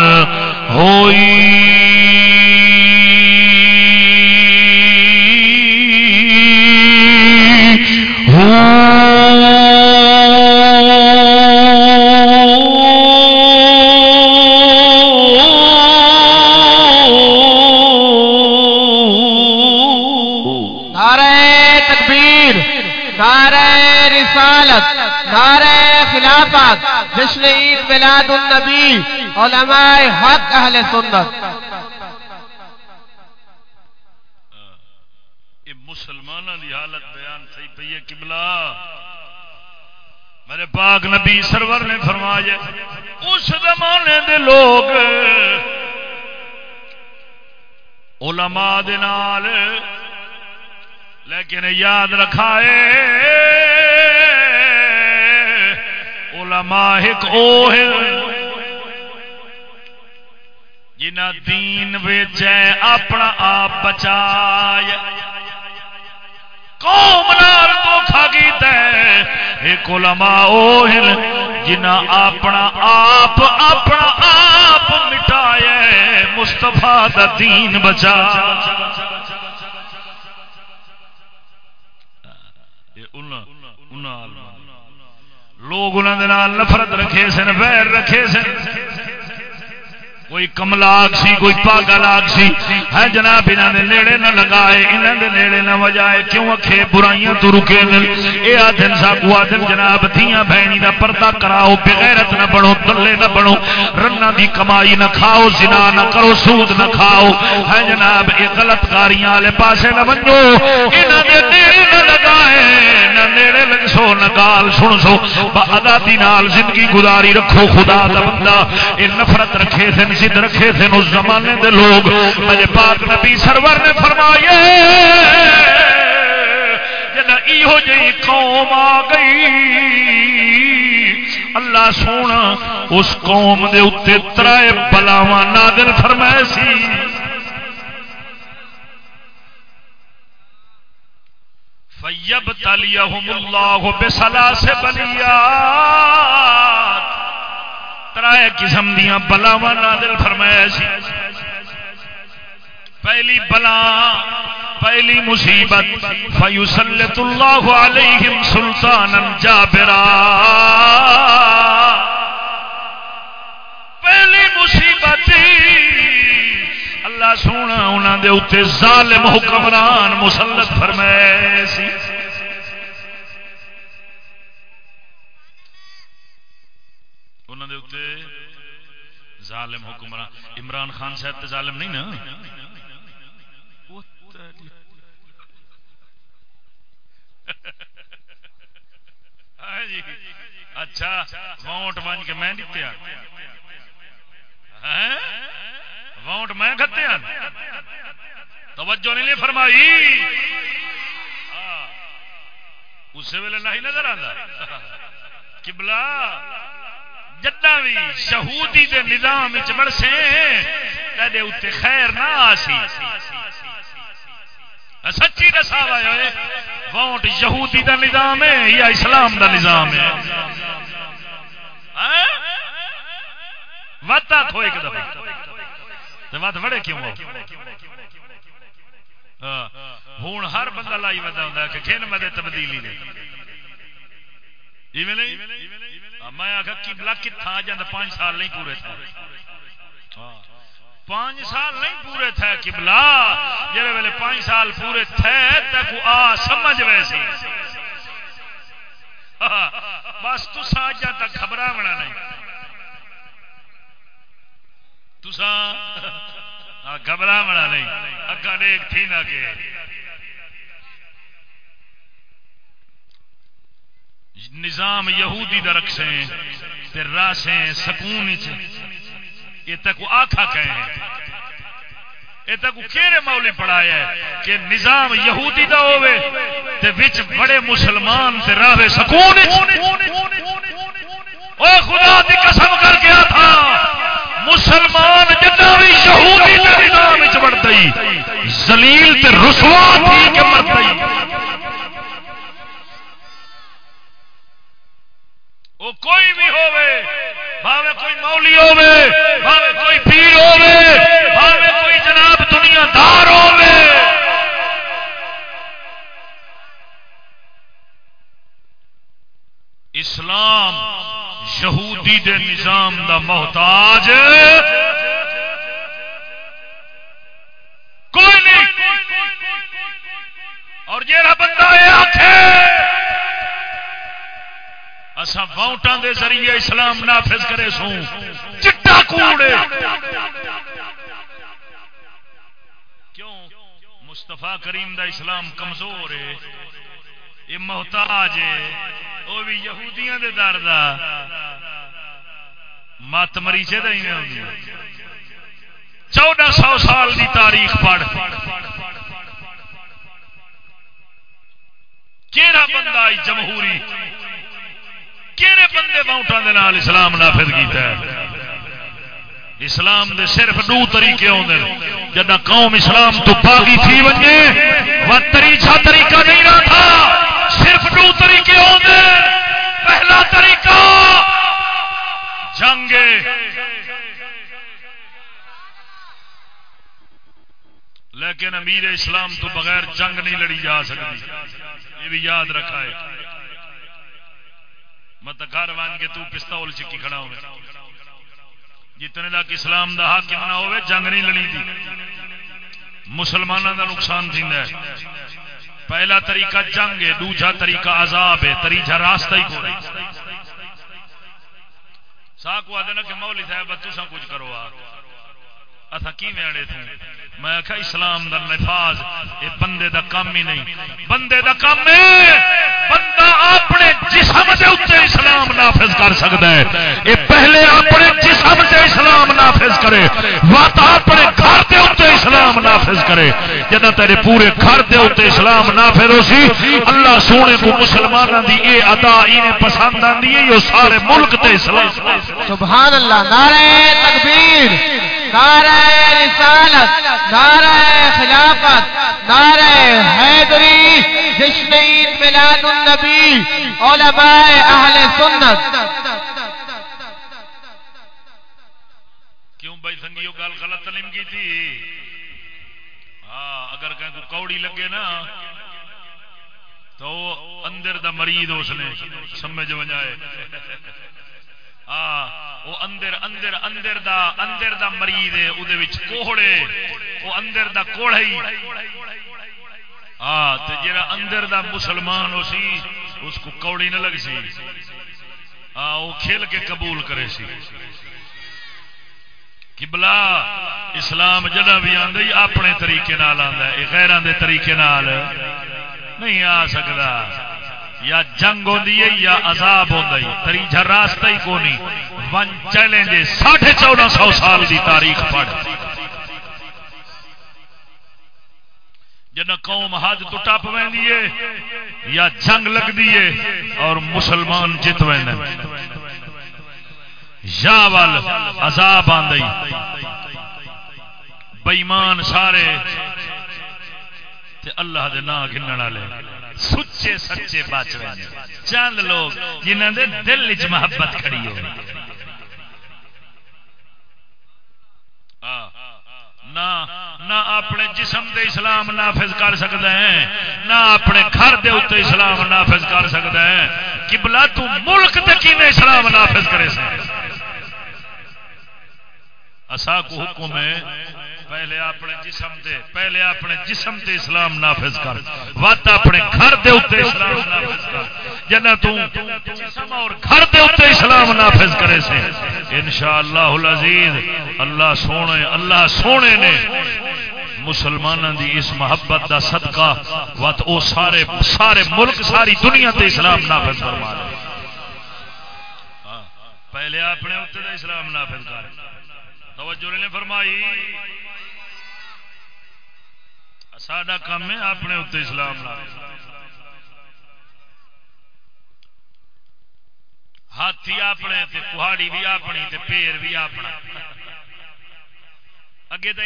میلاد النبی علماء حق، اہل سنت۔ مسلمانوں کی حالت بیان تھی پی ہے کبلا میرے پاک نبی سرور نے فرمایا، اس زمانے دے لوگ علماء دے نال، لیکن یاد رکھائے۔ علماء ایک او ہے۔ جنہ دین وچ اپنا آپ بچایا قوم نال دھوکھا کیتا ہے۔ ایک علماء او ہیں جنہ اپنا آپ اپنا آپ مٹایا مستفا دا دین بچا۔ لوگ انہوں نفرت رکھے سن ویر رکھے سن۔ کوئی کملاگ سی، کوئی پاگلاگ سی۔ ہے جناب انہوں نے نیڑے نہ لگائے انہوں نے نیڑے نہ وجائے۔ کیوں اکھے برائیاں تو رکے اے آدھن ساکو آدھن جناب، دھیاں بہنی دا پردہ کراؤ، بغیرت نہ بڑھو دلے نہ بڑھو رنہ دی کمائی نہ کھاؤ، زنا نہ کرو، سود نہ کھاؤ۔ ہے جناب، اے غلط کاریاں لے پاسے نہ بنجو انہوں نے نیڑے نہ لگائے، نہ نیڑے لگ سو، نہ گال سن سو۔ با ادا دی نال زندگی گزاری رکھو، خدا دا بندہ۔ اے نفرت رکھے تھے ضد رکھے تھے اس زمانے دے لوگ۔ میرے پاک نبی سرور نے فرمایا ایہو جی قوم آ گئی، اللہ سونا، اس قوم دے اتنے ترائے بلاوا نادر فرمائے سی۔ فیب تلیہم اللہ بسلا سے بلیات ترائے قسم دیا بلاوا نادل فرمایا سی۔ پہلی بلا، پہلی مصیبت فیوسلت اللہ علیہم سلطان جابرا۔ پہلی مصیبت، اللہ سونا انہوں دے اتنے ظالم حکمران مسلط فرمائے سی۔ ظالم حکمران عمران خان صاحب تو ظالم نہیں نا؟ ہاں جی۔ اچھا ووٹ بن کے میں دیتے ہاں؟ ووٹ میں کھتے توجہ نہیں فرمائی۔ ہاں۔ اس ویلے نہیں نظر آتا کبلا جدہ بھی شہودی دے نظام برسے تے اتنے خیر نہ آسی۔ سچی دسا ہوئے ووٹ یہودی دا نظام ہے یا اسلام دا نظام ہے؟ ہاں؟ وت آخو ایک دفعہ۔ وت بڑے کیوں ہوں ہاں۔ ہر بندہ لائی ودا ہوں کہ کھین مدے تبدیلی نے میں آخا کی بلا کتنا جانا پانچ سال نہیں پورے تھے۔ پانچ سال نہیں پورے تھے کبلا جی ویلے پانچ سال پورے تھے، تک آ سمجھ ویسی بس تسا جا تک خبر بنا نہیں۔ تسا گھبرا بنا نہیں۔ اگا دیکھ تھی نہ کہ نظام یہودی دا رکھسے تے راسے سکون یہ تک آخا کہیں یہ تک کہڑے مولی پڑھایا ہے کہ نظام یہودی دا ہوے تے وچ بڑے مسلمان تے راہ سکون او خدا دی قسم کر کے تھا مسلمان جتنا بھی یہودی دے نظام وچ بڑھتا ذلیل تے رسوا تھی کہ مرتا وہ کوئی بھی ہوئے بھاوے کوئی مولی ہوئے بھاوے کوئی پیر ہوئے بھاوے کوئی جناب دنیا دار ہوئے اسلام یہودی دے نظام دا محتاج۔ کوئی نہیں۔ اور جیڑا بندہ یہ آخے اسا ووٹاں دے ذریعے اسلام نافذ کرے سوں۔ چٹا کوڑے کیوں؟ مستفا کریم دا اسلام کمزور ہے۔ یہ محتاج ہے۔ وہ بھی یہودیاں دے در دا۔ مت مریچے دا ہی ہوندی چودہ سو سال دی تاریخ پڑھ۔ کیڑا بندہ جمہوری؟ کہڑے بندے ووٹان دے نال اسلام نافذ کیتا ہے؟ اسلام دے صرف دو طریقے ہوندے جدا قوم اسلام تو باغی تھی ونجے وہ طریقہ طریقہ نہیں رہا تھا۔ صرف دو طریقے ہوندے پہلا طریقہ، جنگ۔ لیکن امیر اسلام تو بغیر جنگ نہیں لڑی جا سکتی۔ یہ بھی یاد رکھا ہے۔ مت گھر بن کے تو پستول چکی کھڑا ہو جتنے تک اسلام دا حق نہ ہوئے، جنگ نہیں لڑی تھی مسلمانوں دا نقصان تھی پہلا طریقہ جنگ ہے، دوجا طریقہ عذاب ہے۔ تریجا راستہ ہی کوئی سا کو آدھے نا کہ مولی صاحب تسا کچھ کرو آ اتھا کی ویڑے تھے؟ میں آخا اسلام دا نفاذ یہ بندے دا کام ہی نہیں۔ بندے دا کام بندہ اپنے جسم دے اتنے اسلام نافذ کر سکتا ہے۔ یہ پہلے اپنے جسم دے اسلام نافذ کرے۔ وات اپنے گھر دے اتنے اسلام نافذ کرے۔ جنا تیرے پورے گھر دے اتنے اسلام نافذ ہو سی، اللہ سونے کو مسلمانوں دی اے ادا انہیں پسند آتی ہے یہ سارے ملک تے اسلام۔ سبحان اللہ، نعرہ تکبیر۔ نعرہ رسالت، نعرہ خلافت، نعرہ حیدری، جشن عید میلاد النبی، علماء اہل سنت۔ کیوں بھائی سنگیو گل غلط تعلیم کی تھی؟ ہاں اگر کہیں کو کوڑی لگے نا، تو اندر دا مرید اس نے، سمجھ وجائے وہ اندر اندر اندر دا اندر دا مریض ہے وہ کوہڑے وہ اندر دا کوڑا ہی ہاں جا اندر دا مسلمان ہو سی، اس کو کوڑی نہ لگ سی۔ ہاں وہ کھیل کے قبول کرے سی۔ کبلا اسلام جدا بھی آدھا اپنے طریقے نال آتا ہے غیران دے طریقے نال۔ نہیں آ سکتا یا جنگ ہوتی ہے یا عذاب ہوتا ہے تریجا راستہ ہی کونی۔ ون چیلنج ساڑھے چودہ سو سال دی تاریخ پڑھ۔ جن قوم حد تو ٹپ وی یا جنگ لگتی ہے اور مسلمان جت و یا ول عذاب آئی بئیمان سارے اللہ دے نا گننے والے۔ سچے سچے بچ رہے چند لوگ جنہوں دے دل چ محبت کھڑی ہو۔ نہ اپنے جسم دے اسلام نافذ کر سکتا ہے، نہ اپنے گھر دے اتنے اسلام نافذ کر سکتا ہے۔ کہ تو ملک تے کی اسلام نافذ کرے سکتا اسا کو حکم ہے پہلے اپنے جسم دے پہلے اپنے جسم تے اسلام نافذ کر۔ وقت اپنے گھر دے اوتے اسلام نافذ کر۔ جنا تو جسم اور گھر دے اوتے اسلام نافذ کرے سے۔ انشاءاللہ العزیز اللہ سونے اللہ سونے نے مسلمانوں دی اس محبت دا صدقہ، وقت او سارے سارے ملک، ساری دنیا تے اسلام نافذ فرما دے۔ ہاں، پہلے اپنے اوتے اسلام نافذ کر۔ توجہ نے فرمائی۔ ساڈا کام ہے اپنے اتنے اسلام ہاتھی اپنے کہاڑی بھی اپنی پیر بھی اپنا۔ اگے تو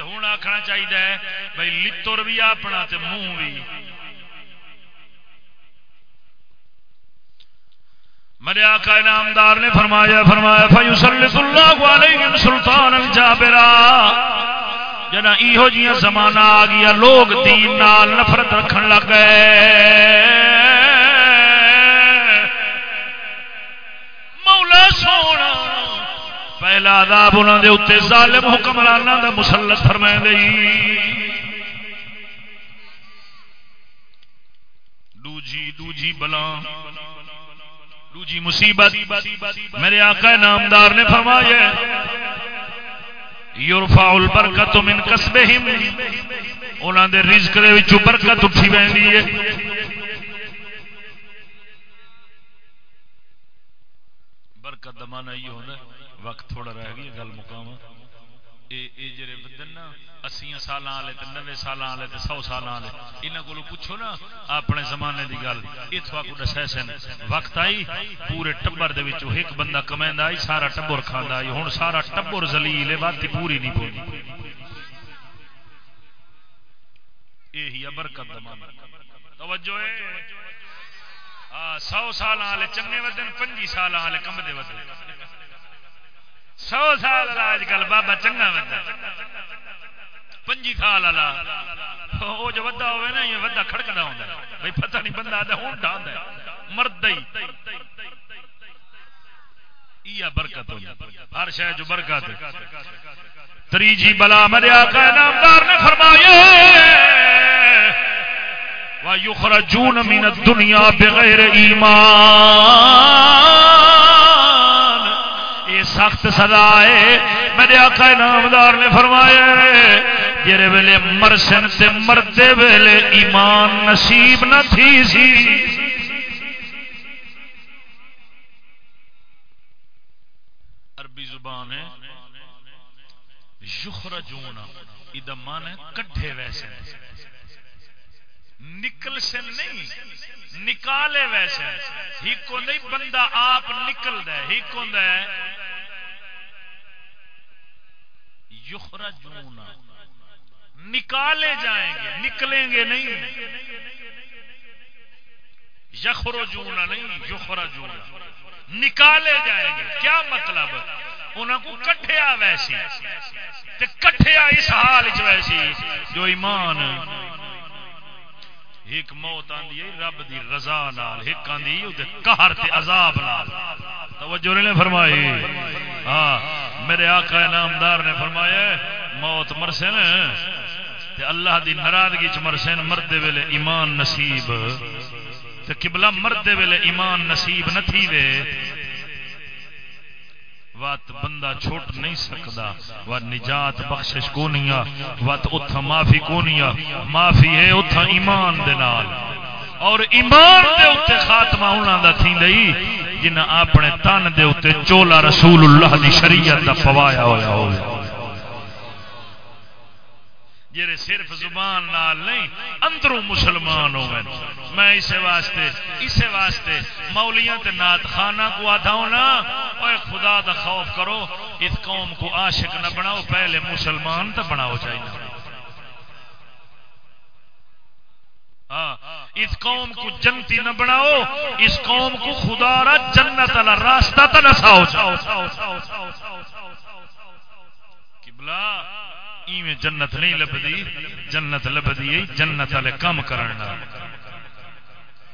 ہوں آخنا چاہیے بھائی لتر بھی اپنا منہ بھی۔ میرے آقا انعامدار نے فرمایا فرمایا فیصل اللہ علیہ سلطان الجابرہ جنا ایہو جی زمانہ آ گیا، لوگ دین نال نفرت رکھن لگ گئے۔ مولا سونا، پہلا عذاب انہوں دے اتنے ظالم حکمرانہ دا مسلط فرمائے گئی دوجی دوجی بلا دوجی مصیبت۔ میرے آقا نامدار نے فرمایا یورفا البرکت من کسبہم انہاں دے رزق دے وچوں برکت اٹھی ویندی ہے۔ برکت دا معنی یہ ہوندا وقت تھوڑا رہ گیا، گل مقام جڑے بدن نا اسی سال والے نوے سال والے سو سال والے یہاں کو پوچھو نا اپنے زمانے کی گل اتو کو دسے سن؟ وقت آئی، پورے ٹبر ایک بندہ کمائند آئی، سارا ٹبر کھانا آئی ہوں سارا ٹبر زلیل ہے بات پوری نہیں پوری یہی برکت توجہ سو سال والے چنگے ودن، پنجی سال والے کمبے ودن۔ سو سال اج کل بابا چنگا بندہ پنجی سال والا۔ وہ جو ودا ہوئے نا، یہ ودا کھڑکتا ہوں بھائی پتہ نہیں بندہ آتا ہوں ڈاند مرد ہی۔ برکت ہر شہ جو برکت۔ تری جی بلا مریا کا نامدار نے فرمایا وَيُخْرَجُونَ مِنَ الدُّنْيَا بِغَيْرِ إِيمَانِ۔ سخت سزا ہے۔ میرے آقا نامدار نے فرمایا جڑے ویلے مرسن تے مردے ویلے ایمان نصیب نہ تھی سی۔ عربی زبان ہے، یخرجون ادمان ہے کٹھے ویسے نکل سے نہیں، نکالے ویسے ہی کو نہیں، بندہ آپ نکل دے ہی کو دے یخرجون۔ نکالے جائیں گے، نکلیں گے نہیں۔ یخرجون نہیں، یخرجون۔ نکالے جائیں گے۔ کیا مطلب؟ انہوں کو کٹھیا ویسی۔ کٹھیا اس حال چ ویسی جو ایمان، ایک موت آندی ہے، رب دی رضا نال، ایک آندی ہے قہر تے عذاب نال۔ توجہ نے فرمائی۔ ہاں میرے آقا نامدار نے فرمایا موت مرسن تے اللہ دی ناراضگی چ مرسن مرد ویلے ایمان نصیب تے قبلہ مرد ویلے ایمان نصیب نہ تھی وے۔ وات بندہ چھوٹ نہیں سکتا وہ نجات بخشش کو نہیں وات اتھا معافی کو نہیں معافی ہے اتھا ایمان دے نال۔ اور ایمان دے اتنے خاتمہ انہوں دا تھی دئی جنہ اپنے تن دے اتنے چولا رسول اللہ دی شریعت دا پوایا ہویا ہویا جڑے صرف زبان نال نہیں اندروں مسلمان ہوئے میں اسے واسطے اسے واسطے مولیاں تے نات خانہ کو آدھاؤں نا اوے خدا دا خوف کرو اس قوم کو عاشق نہ بناؤ پہلے مسلمان تے بناؤ چاہیے۔ ہاں، اس قوم کو جنتی نہ بناؤ اس قوم کو خدا را جنت والا راستہ تو نساؤ قبلہ ایویں جنت نہیں لبدی جنت لبدی ہے، جنت والے کم کرنا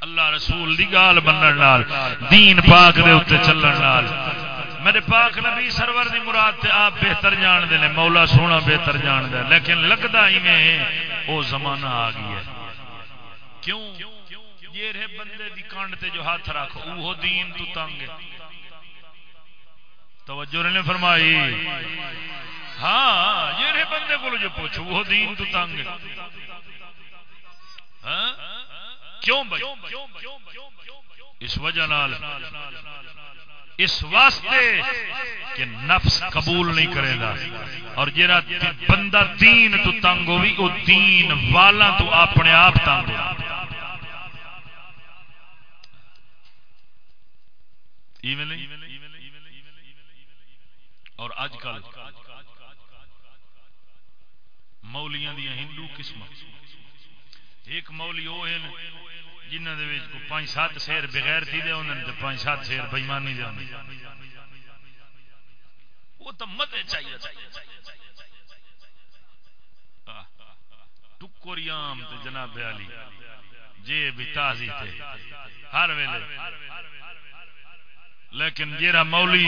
اللہ رسول دی گال بنن نال، دین پاک دے اوتے چلن نال۔ میرے پاک نبی سرور دی مراد تے آپ بہتر جان دے نے مولا سونا بہتر جان دے لیکن لگدا ایویں او زمانہ آ گیا ہے۔ کیوں؟ یہ رہے بندے دی کانڈ تے جو ہاتھ رکھ اوہ دین تو تنگ ہے۔ توجہ نے فرمائی۔ ہاں یہ بندے کو جو پوچھو، وہ دین تو تنگ ہاں؟ کیوں بھائی؟ اس وجہ نال، اس واسطے کہ نفس قبول نہیں کرے گا۔ اور جرا بندہ دین تو تنگ ہوئی وہ دین والا تو اپنے آپ تنگ ہو اور اج کل مولیاں دیا ہندو قسم ایک مولی وہ ہیں جنہوں نے پانچ سات شیر بغیر تھی دے انہوں نے پانچ سات شیر بےمانی دے وہ تو متے چاہیے ٹکریام تے جناب علی جے بھی تازی تھے ہر ویلے لیکن جیرا مولی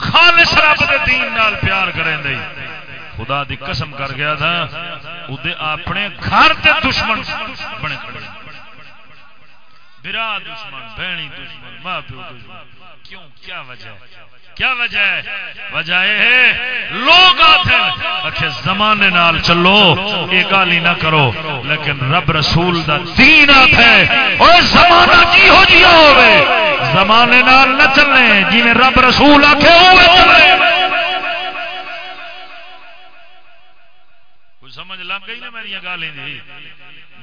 خالص رب دے دین نال پیار کریں دے۔ خدا دی قسم کر گیا تھا اودے اپنے گھر تے دشمن بنے کھڑے برا دشمن بہنی دشمن، ماں پیو دشمن۔ کیوں؟ کیا وجہ؟ ہے کیا وجہ ہے؟ وجہ یہ ہے، لوگ آتے اچھے زمانے نال چلو، یہ گالی نہ کرو، لیکن رب رسول دا دین آتا ہے۔ اور زمانہ کی ہو جیا ہوئے؟ زمانے نال نہ چلنے جی میں رب رسول آکھے ہوئے چلے کوئی سمجھ لگ گئی نا میری گالیں دی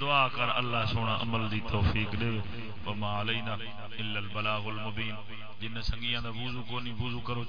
دعا کر اللہ سونا عمل دی توفیق دے۔ وما علینا الا البلاغ المبین۔ جن سنگیاں دا وضو کو نہیں وضو کرو